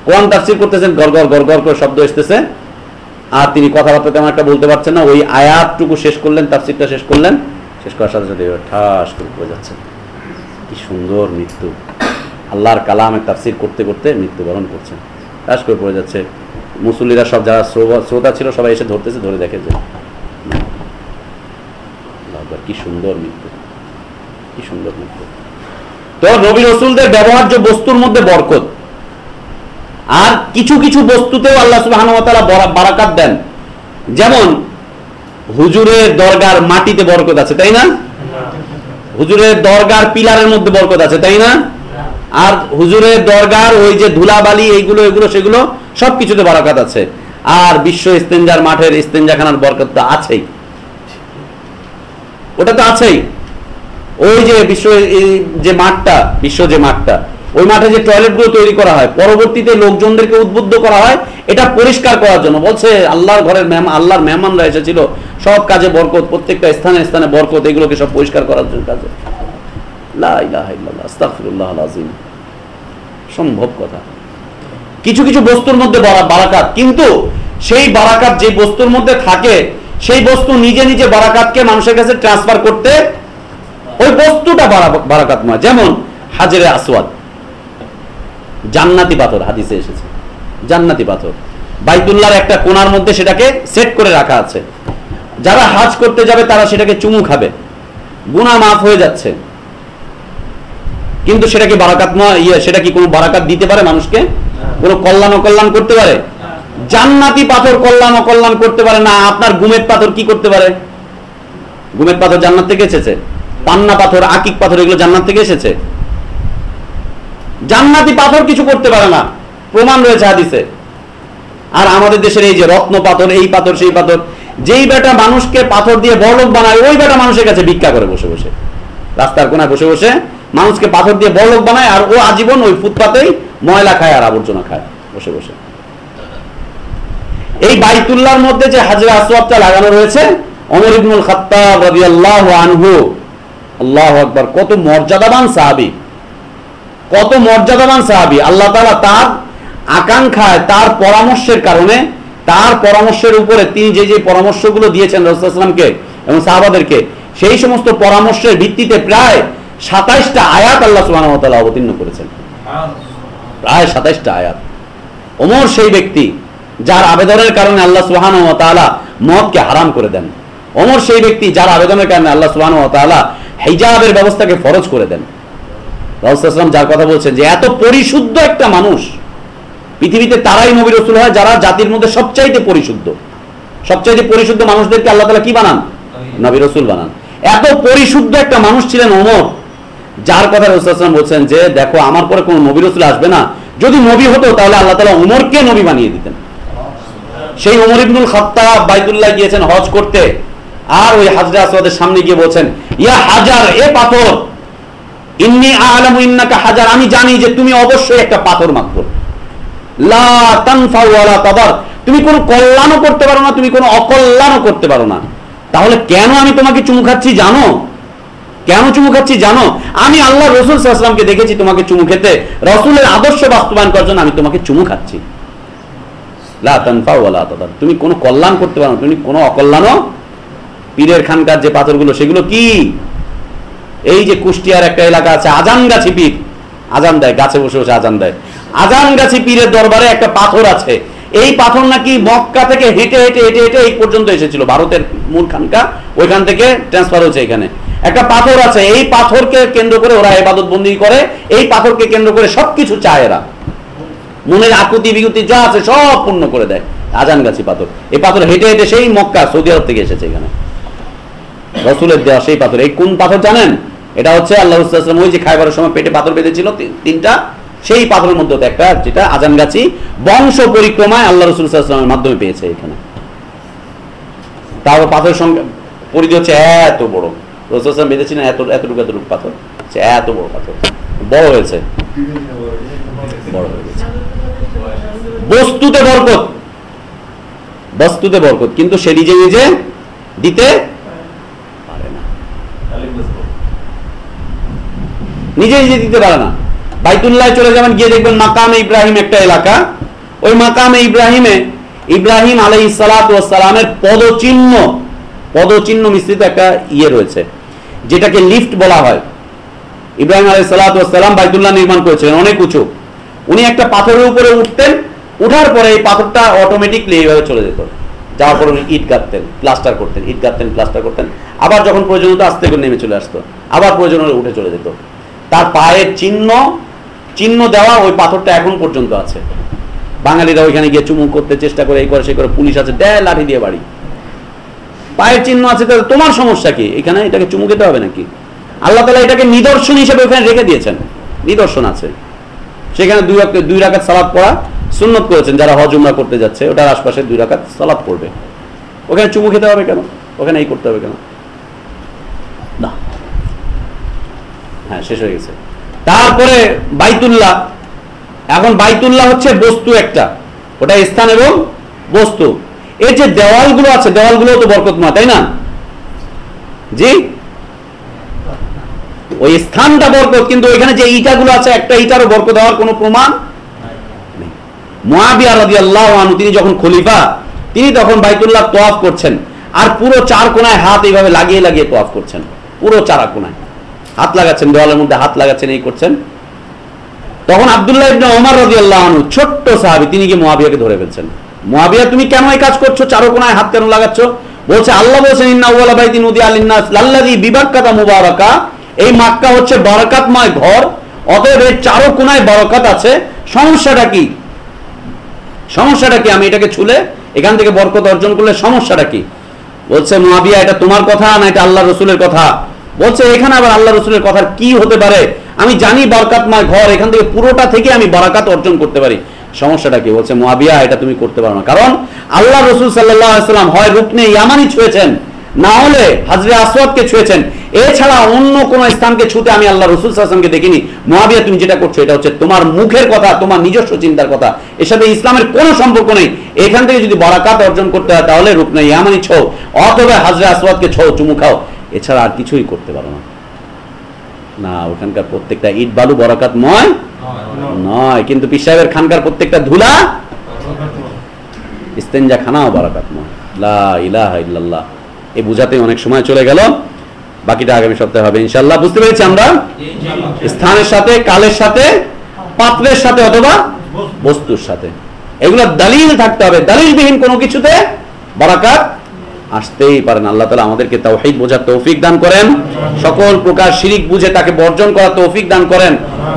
কোরআন তাফসির করতেছেন, গড় গড় গড় গড় করে শব্দ এসতেছে আর তিনি কথাবার্তা তেমন একটা বলতে পারছেন না। ওই আয়াতটুকু শেষ করলেন, তাফসিরটা শেষ করলেন। শেষ করার সাথে সাথে ঠাস করে পড়ে যাচ্ছে কি সুন্দর মৃত্যু। আল্লাহর কালামের তাফসির করতে করতে মৃত্যুবরণ করছেন। ঠাস করে পড়ে যাচ্ছে। মুসল্লিরা সব যারা শ্রোতা- ছিল, সবাই এসে ধরতেছে, ধরে দেখে যে কি সুন্দর মৃত্যু। কি সুন্দর মৃত্যু। তো নবী রসুলদের ব্যবহার্য বস্তুর মধ্যে বরকত। আর কিছু কিছু বস্তুতেও আল্লাহ বরা- বারাকাত দেন। যেমন, হুজুরের দরগার মাটিতে বরকত আছে, তাই না? হুজুরের দরগার পিলারের মধ্যে বরকত আছে, তাই না? আর হুজুরের দরগার ওই যে ধুলাবালি, এইগুলো, এগুলো, সেগুলো সব কিছুতে বারাকাত আছে। আর বিশ্ব ইস্তেঞ্জার মাঠের ইস্তেঞ্জাখানার বরকত তো আছেই। ওটা তো আছেই। ওই যে বিশ্ব যে মাঠটা, বিশ্ব যে মাঠটা ওই মাঠে যে টয়লেটগুলো তৈরি করা হয়, পরবর্তীতে লোকজনদেরকে উদ্বুদ্ধ করা হয়, এটা পরিষ্কার করার জন্য। বলছে আল্লাহর ঘরের মেহমান, আল্লাহর মেহমানরা এসেছিল, সব কাজে বরকত, প্রত্যেকটা স্থানে স্থানে বরকত, এগুলোকে সব পরিষ্কার করার জন্য কাজে। সম্ভব কথা। কিছু কিছু বস্তুর মধ্যে বারা- বারাকাত, কিন্তু সেই বারাকাত যে বস্তুর মধ্যে থাকে, সেই বস্তু নিজে নিজে বারাকাতকে মানুষের কাছে ট্রান্সফার করতে, ওই বস্তুটা বারা- বারাকাতময়। যেমন হাজরে আসওয়াদ। জান্নাতি পাথর, হাদিসে এসেছে। জান্নাতি পাথর। বাইতুল্লার একটা কোনার মধ্যে সেটাকে সেট করে রাখা আছে। যারা হাজ করতে যাবে, তারা সেটাকে চুমু খাবে। গুনাহ মাফ হয়ে যাচ্ছে। কিন্তু সেটা কি বারাকাতময় ইয়ে সেটা কি কোনো বারাকাত দিতে পারে মানুষকে? কোনো কল্যাণ অকল্যাণ করতে পারে? জান্নাতি পাথর কল্যাণ অকল্যাণ করতে পারে না, আপনার গুমের পাথর কি করতে পারে? গুমের পাথর জান্নাত থেকে এসেছে। পান্না পাথর, আকিক পাথর, এগুলো জান্নাত থেকে এসেছে। জান্নাতি পাথর কিছু করতে পারে না। প্রমাণ রয়েছে হাদিসে। আর আমাদের দেশের এই যে রত্ন পাথর, এই পাথর, সেই পাথর, যেই বেটা মানুষকে পাথর দিয়ে বড়লোক বানায়, ওই বেটা মানুষের কাছে ভিক্ষা করে বসে বসে। রাস্তার কোনায় বসে বসে মানুষকে পাথর দিয়ে বড়লোক বানায় আর ও আজীবন ওই ফুটপাতেই ময়লা খায় আর আবর্জনা খায় বসে বসে। এই বাইতুল্লার মধ্যে যে হাজরা আসওয়াবটা লাগানো রয়েছে অমর ইবনুল খাত্তাব রাদিয়াল্লাহু আনহু, আল্লাহু আকবার, কত মর্যাদাবান সাহাবী। কত মর্যাদাবান সাহাবী। আল্লাহ তাআলা তার আকাঙ্ক্ষায়, তার পরামর্শের কারণে, তার পরামর্শের উপরে তিনি যে যে পরামর্শগুলো দিয়েছেন রসুলামকে এবং সাহাবাদেরকে, সেই সমস্ত পরামর্শের ভিত্তিতে প্রায় সাতাইশটা আয়াত আল্লাহ তাআলা অবতীর্ণ করেছেন। প্রায় সাতাইশটা আয়াত। ওমর সেই ব্যক্তি যার আবেদনের কারণে আল্লাহ তাআলা মদকে হারাম করে দেন। ওমর সেই ব্যক্তি যার আবেদনের কারণে আল্লাহ ওয়া তাআলা হিজাবের ব্যবস্থাকে ফরজ করে দেন। রাসূলুল্লাহ যার কথা বলছেন যে এত পরিশুদ্ধ একটা মানুষ পৃথিবীতে তারাই নবী রসুল হয় যারা জাতির মধ্যে সবচাইতে পরিশুদ্ধ। সবচাইতে পরিশুদ্ধ মানুষদেরকে আল্লাহ তাআলা কি বানান? নবী। রসুল বানান। এত পরিশুদ্ধ একটা মানুষ ছিলেন ওমর যার কথা রসুলাম বলছেন যে দেখো আমার পরে কোনো নবী রসুল আসবে না। যদি নবী হতো তাহলে আল্লাহ তালা উমরকে নবী বানিয়ে দিতেন। সেই উমর ইবনুল খাত্তাব বাইতুল্লাহ গিয়েছেন হজ করতে। আর ওই হাজরা আসওয়াদের সামনে গিয়ে বলছেন ইয়া হাজার এ পাথর ইন্নি আলামু ইন্নাকা হাজার। আমি জানি যে তুমি অবশ্যই একটা পাথর মাত্র তুমি কোনো কল্যাণও করতে পারো না, তুমি কোনো অকল্যাণও করতে পারো না। তাহলে কেন আমি তোমাকে চুমু খাচ্ছি জানো? কেন চুমু খাচ্ছি জানো? আমি আল্লাহ রসুল সাল্লামকে দেখেছি তোমাকে চুমু খেতে। রসুলের আদর্শ বাস্তবায়ন করার জন্য আমি তোমাকে চুমু খাচ্ছি। তুমি কোনো কল্যাণ করতে পারো তুমি কোনো অকল্যাণও? পীরের খানকার যে পাথরগুলো, সেগুলো কি? এই যে কুষ্টিয়ার একটা এলাকা আছে আজানগাছি পীর আজান দেয়, গাছে বসে বসে আজান দেয়। আজানগাছি পীরের দরবারে একটা পাথর আছে। এই পাথর নাকি মক্কা থেকে হেঁটে হেঁটে হেঁটে হেঁটে এই পর্যন্ত এসেছিল। ভারতের মূল খানকা, ওইখান থেকে ট্রান্সফার হয়েছে এখানে। একটা পাথর আছে, এই পাথরকে কেন্দ্র করে ওরা এবাদত বন্দি করে, এই পাথরকে কেন্দ্র করে সবকিছু চায় এরা। মনের আকুতি বিকুতি যা আছে সব পূর্ণ করে দেয় আজানগাছি পাথর। এই পাথর হেঁটে হেঁটে সেই মক্কা, সৌদি আরব থেকে এসেছে এখানে। রসুলের দেওয়া সেই পাথর। এই কোন পাথর জানেন? এটা হচ্ছে আল্লাহ রসুলাম ওই যে খাইবারের সময় পেটে পাথর বেঁধেছিল তিনটা, সেই পাথরের মধ্যে একটা যেটা আজানগাছি বংশ পরিক্রমায় আল্লাহ রসুল সাল্লামের মাধ্যমে পেয়েছে এখানে। তারপর পাথরের সঙ্গে পরিধি হচ্ছে এত বড়। রসুলাম বেঁধেছিলেন এত, এতটুকু এতটুকু পাথর। এত বড় পাথর। বড় হয়েছে। বড় হয়ে গেছে। বস্তুতে বরকত। বস্তুতে বরকত। কিন্তু সে নিজে নিজে দিতে পারে না নিজে নিজে দিতে পারে না। বাইতুল্লাহ চলে যাবেন, গিয়ে দেখবেন মাকামে ইব্রাহিম একটা এলাকা। ওই মাকামে ইব্রাহিমে ইব্রাহিম আলাই সালামের পদচিহ্ন পদচিহ্ন মিশ্রিত একটা ইয়ে রয়েছে, যেটাকে লিফট বলা হয়। ইব্রাহিম আলাই সালাম বাইতুল্লাহ নির্মাণ করেছিলেন, অনেক উঁচু। উনি একটা পাথরের উপরে উঠতেন, উঠার পরে এই পাথরটা অটোমেটিকলি এইভাবে চলে যেত। যাওয়ার পরে উনি ইট গাঁথতেন প্লাস্টার করতেন, ইট গাঁথতেন প্লাস্টার করতেন। আবার যখন প্রয়োজন হতো আস্তে করে নেমে চলে আসতো, আবার প্রয়োজন হলে উঠে চলে যেত। তার পায়ের চিহ্ন চিহ্ন দেওয়া ওই পাথরটা এখন পর্যন্ত আছে। বাঙালিরা ওইখানে গিয়ে চুমু করতে চেষ্টা করে, এই করে সে করে, পুলিশ আছে, দেয় লাঠি দিয়ে বাড়ি। পায়ের চিহ্ন আছে তাহলে তোমার সমস্যা কি? এখানে এটাকে চুমু খেতে হবে নাকি? আল্লাহ তালা এটাকে নিদর্শন হিসেবে ওখানে রেখে দিয়েছেন। নিদর্শন আছে। সেখানে দুই রাকাত দুই রাকাত সালাদ পড়া সুন্নত করেছেন, যারা হজ, উমরা করতে যাচ্ছে, ওটার আশপাশে দুই রাকাত সালাদ পড়বে। ওখানে চুমু খেতে হবে কেন? ওখানে এই করতে হবে কেন? হ্যাঁ শেষ হয়ে গেছে। তারপরে বাইতুল্লাহ। এখন বাইতুল্লাহ হচ্ছে বস্তু একটা। ওটা স্থান এবং বস্তু। এই যে দেওয়ালগুলো আছে দেওয়ালগুলো তো বরকতময়, তাই না? জি? ওই স্থানটা বরকত, কিন্তু ওইখানে যে ইটাগুলো আছে, একটা ইটারও বরকত হওয়ার কোনো প্রমাণ রাদিয়াল্লাহু আনহু, তিনি যখন খলিফা, তিনি তখন বাইতুল্লাহ তোয়াফ করছেন। আর পুরো চার কোনায় হাত এইভাবে লাগিয়ে লাগিয়ে তোয়াফ করছেন। পুরো চারা কোনায়। হাত লাগাচ্ছেন, দেওয়ালের মধ্যে হাত লাগাচ্ছেন, এই করছেন। তখন আব্দুল্লাহ ইবনে ওমর রাদিয়াল্লাহু আনহু, ছোট্ট সাহাবী, তিনি গিয়ে মুয়াবিয়াকে ধরে ফেলছেন। মুয়াবিয়া, তুমি কেন এই কাজ করছ? চারো কোনায় হাত কেন লাগাচ্ছ? বলছে, আল্লাহ বলছেন, ইন্না আউয়ালা বাইতিন উদিয়া লিন্নাস লাল্লাযী বিবাক্কাতা মুবারাকা। এই মাক্কা হচ্ছে বরকতময় ঘর, অতএব এর চারো কোনায় বরকত আছে। সমস্যাটা কি? সমস্যাটা কি? আমি এটাকে ছুলে এখান থেকে বরকত অর্জন করলে সমস্যাটা কি? বলছে, মুয়াবিয়া, এটা তোমার কথা না, এটা আল্লাহ রসুলের কথা? বলছে, এখানে আবার আল্লাহ রসুলের কথার কি হতে পারে? আমি জানি বরকাতময় ঘর, এখান থেকে পুরোটা থেকে আমি বরাকাত অর্জন করতে পারি। সমস্যাটা কি? বলছে মুয়াবিয়া এটা তুমি করতে পারো না। কারণ আল্লাহ রসুল সাল্লাম হয় রুকনে ইয়ামানি ছুঁয়েছেন, না হলে হাজরে আসওয়াদকে ছুঁয়েছেন। এছাড়া অন্য কোন স্থানকে ছুতে আমি আল্লাহ রসুল সাল্লামকে দেখিনি। মহাবিয়া তুমি যেটা করছ, এটা হচ্ছে তোমার মুখের কথা, তোমার নিজস্ব চিন্তার কথা। এর সাথে ইসলামের কোনো সম্পর্ক নেই। এখান থেকে যদি বরাকাত অর্জন করতে হয়, তাহলে রুকনে ইয়ামানি ছৌ, অথবা হাজরে আসওয়াদকে ছৌ চুমু খাও। এছাড়া আর কিছুই করতে পারো না। না, ওখানকার প্রত্যেকটা ইট, বালু বরাকাতময় নয়। কিন্তু পীর সাহেবের খানকার প্রত্যেকটা ধুলা ইস্তেঞ্জা খানাও বরাকাতময় লা ইলাহা এই বুঝাতে অনেক সময় চলে গেল। বাকিটা আগামী সপ্তাহে হবে ইনশাল্লাহ বুঝতে পেরেছি আমরা? স্থানের সাথে, কালের সাথে, পাত্রের সাথে অথবা বস্তুর সাথে। এগুলো দালিল থাকতে হবে। দলিলবিহীন কোনো কিছুতে বরাকাত আসতেই পারেন। আল্লাহ তালা আমাদেরকে তৌহিদ বোঝার তৌফিক দান করেন। সকল প্রকার শিরিক বুঝে তাকে বর্জন করার তৌফিক দান করেন।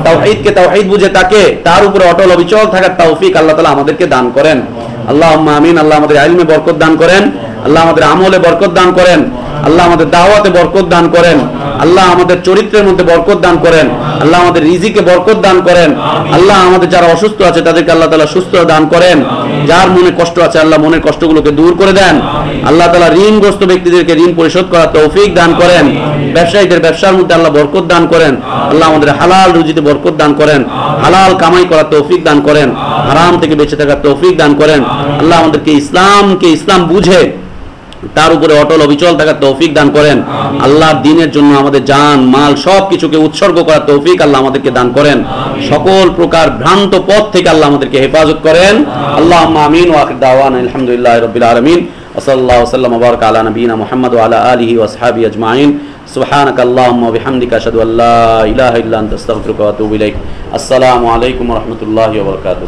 তাওহিদকে তাওহিদ বুঝে তাকে তার উপরে অটল অবিচল থাকার তৌফিক আল্লাহ তালা আমাদেরকে দান করেন। আল্লাহ আমিন, আল্লাহ আমাদের আইলমে বরকত দান করেন। আল্লাহ আমাদের আমলে বরকত দান করেন আল্লাহ আমাদের দাওয়াতে বরকত দান করেন আল্লাহ আমাদের চরিত্রের মধ্যে বরকত দান করেন আল্লাহ আমাদের রিজিকে বরকত দান করেন আল্লাহ আমাদের যারা অসুস্থ আছে তাদেরকে আল্লাহ তালা সুস্থ দান করেন যার মনে কষ্ট আছে আল্লাহ মনের কষ্টগুলোকে দূর করে দেন আল্লাহ তালা ঋণগ্রস্ত ব্যক্তিদেরকে ঋণ পরিশোধ করার তৌফিক দান করেন ব্যবসায়ীদের ব্যবসার মধ্যে আল্লাহ বরকত দান করেন আল্লাহ আমাদের হালাল রুজিতে বরকত দান করেন হালাল কামাই করার তৌফিক দান করেন হারাম থেকে বেঁচে থাকার তৌফিক দান করেন আল্লাহ আমাদেরকে ইসলামকে ইসলাম বুঝে তার উপরে অটল অবিচল থাকার তৌফিক দান করেন আল্লাহর দিনের জন্য আমাদের জান মাল সব কিছুকে উৎসর্গ করার তৌফিক আল্লাহ আমাদেরকে দান করেন সকল প্রকার ভ্রান্ত পথ থেকে আল্লাহ আমাদেরকে হেফাজত করেন আল্লাহ আমিন ওয়াকির দাওয়ান আলহামদুলিল্লাহ রবিল আলমিন ওসল্লাহ ওসাল্লাম মুবারক আলা নবীনা মুহাম্মদ ওয়া আলা আলিহি ওয়া আসহাবিহি আজমাইন سبحانك اللهم وبحمدك اشهد ان لا اله الا انت استغفرك واتوب اليك السلام عليكم ورحمه الله وبركاته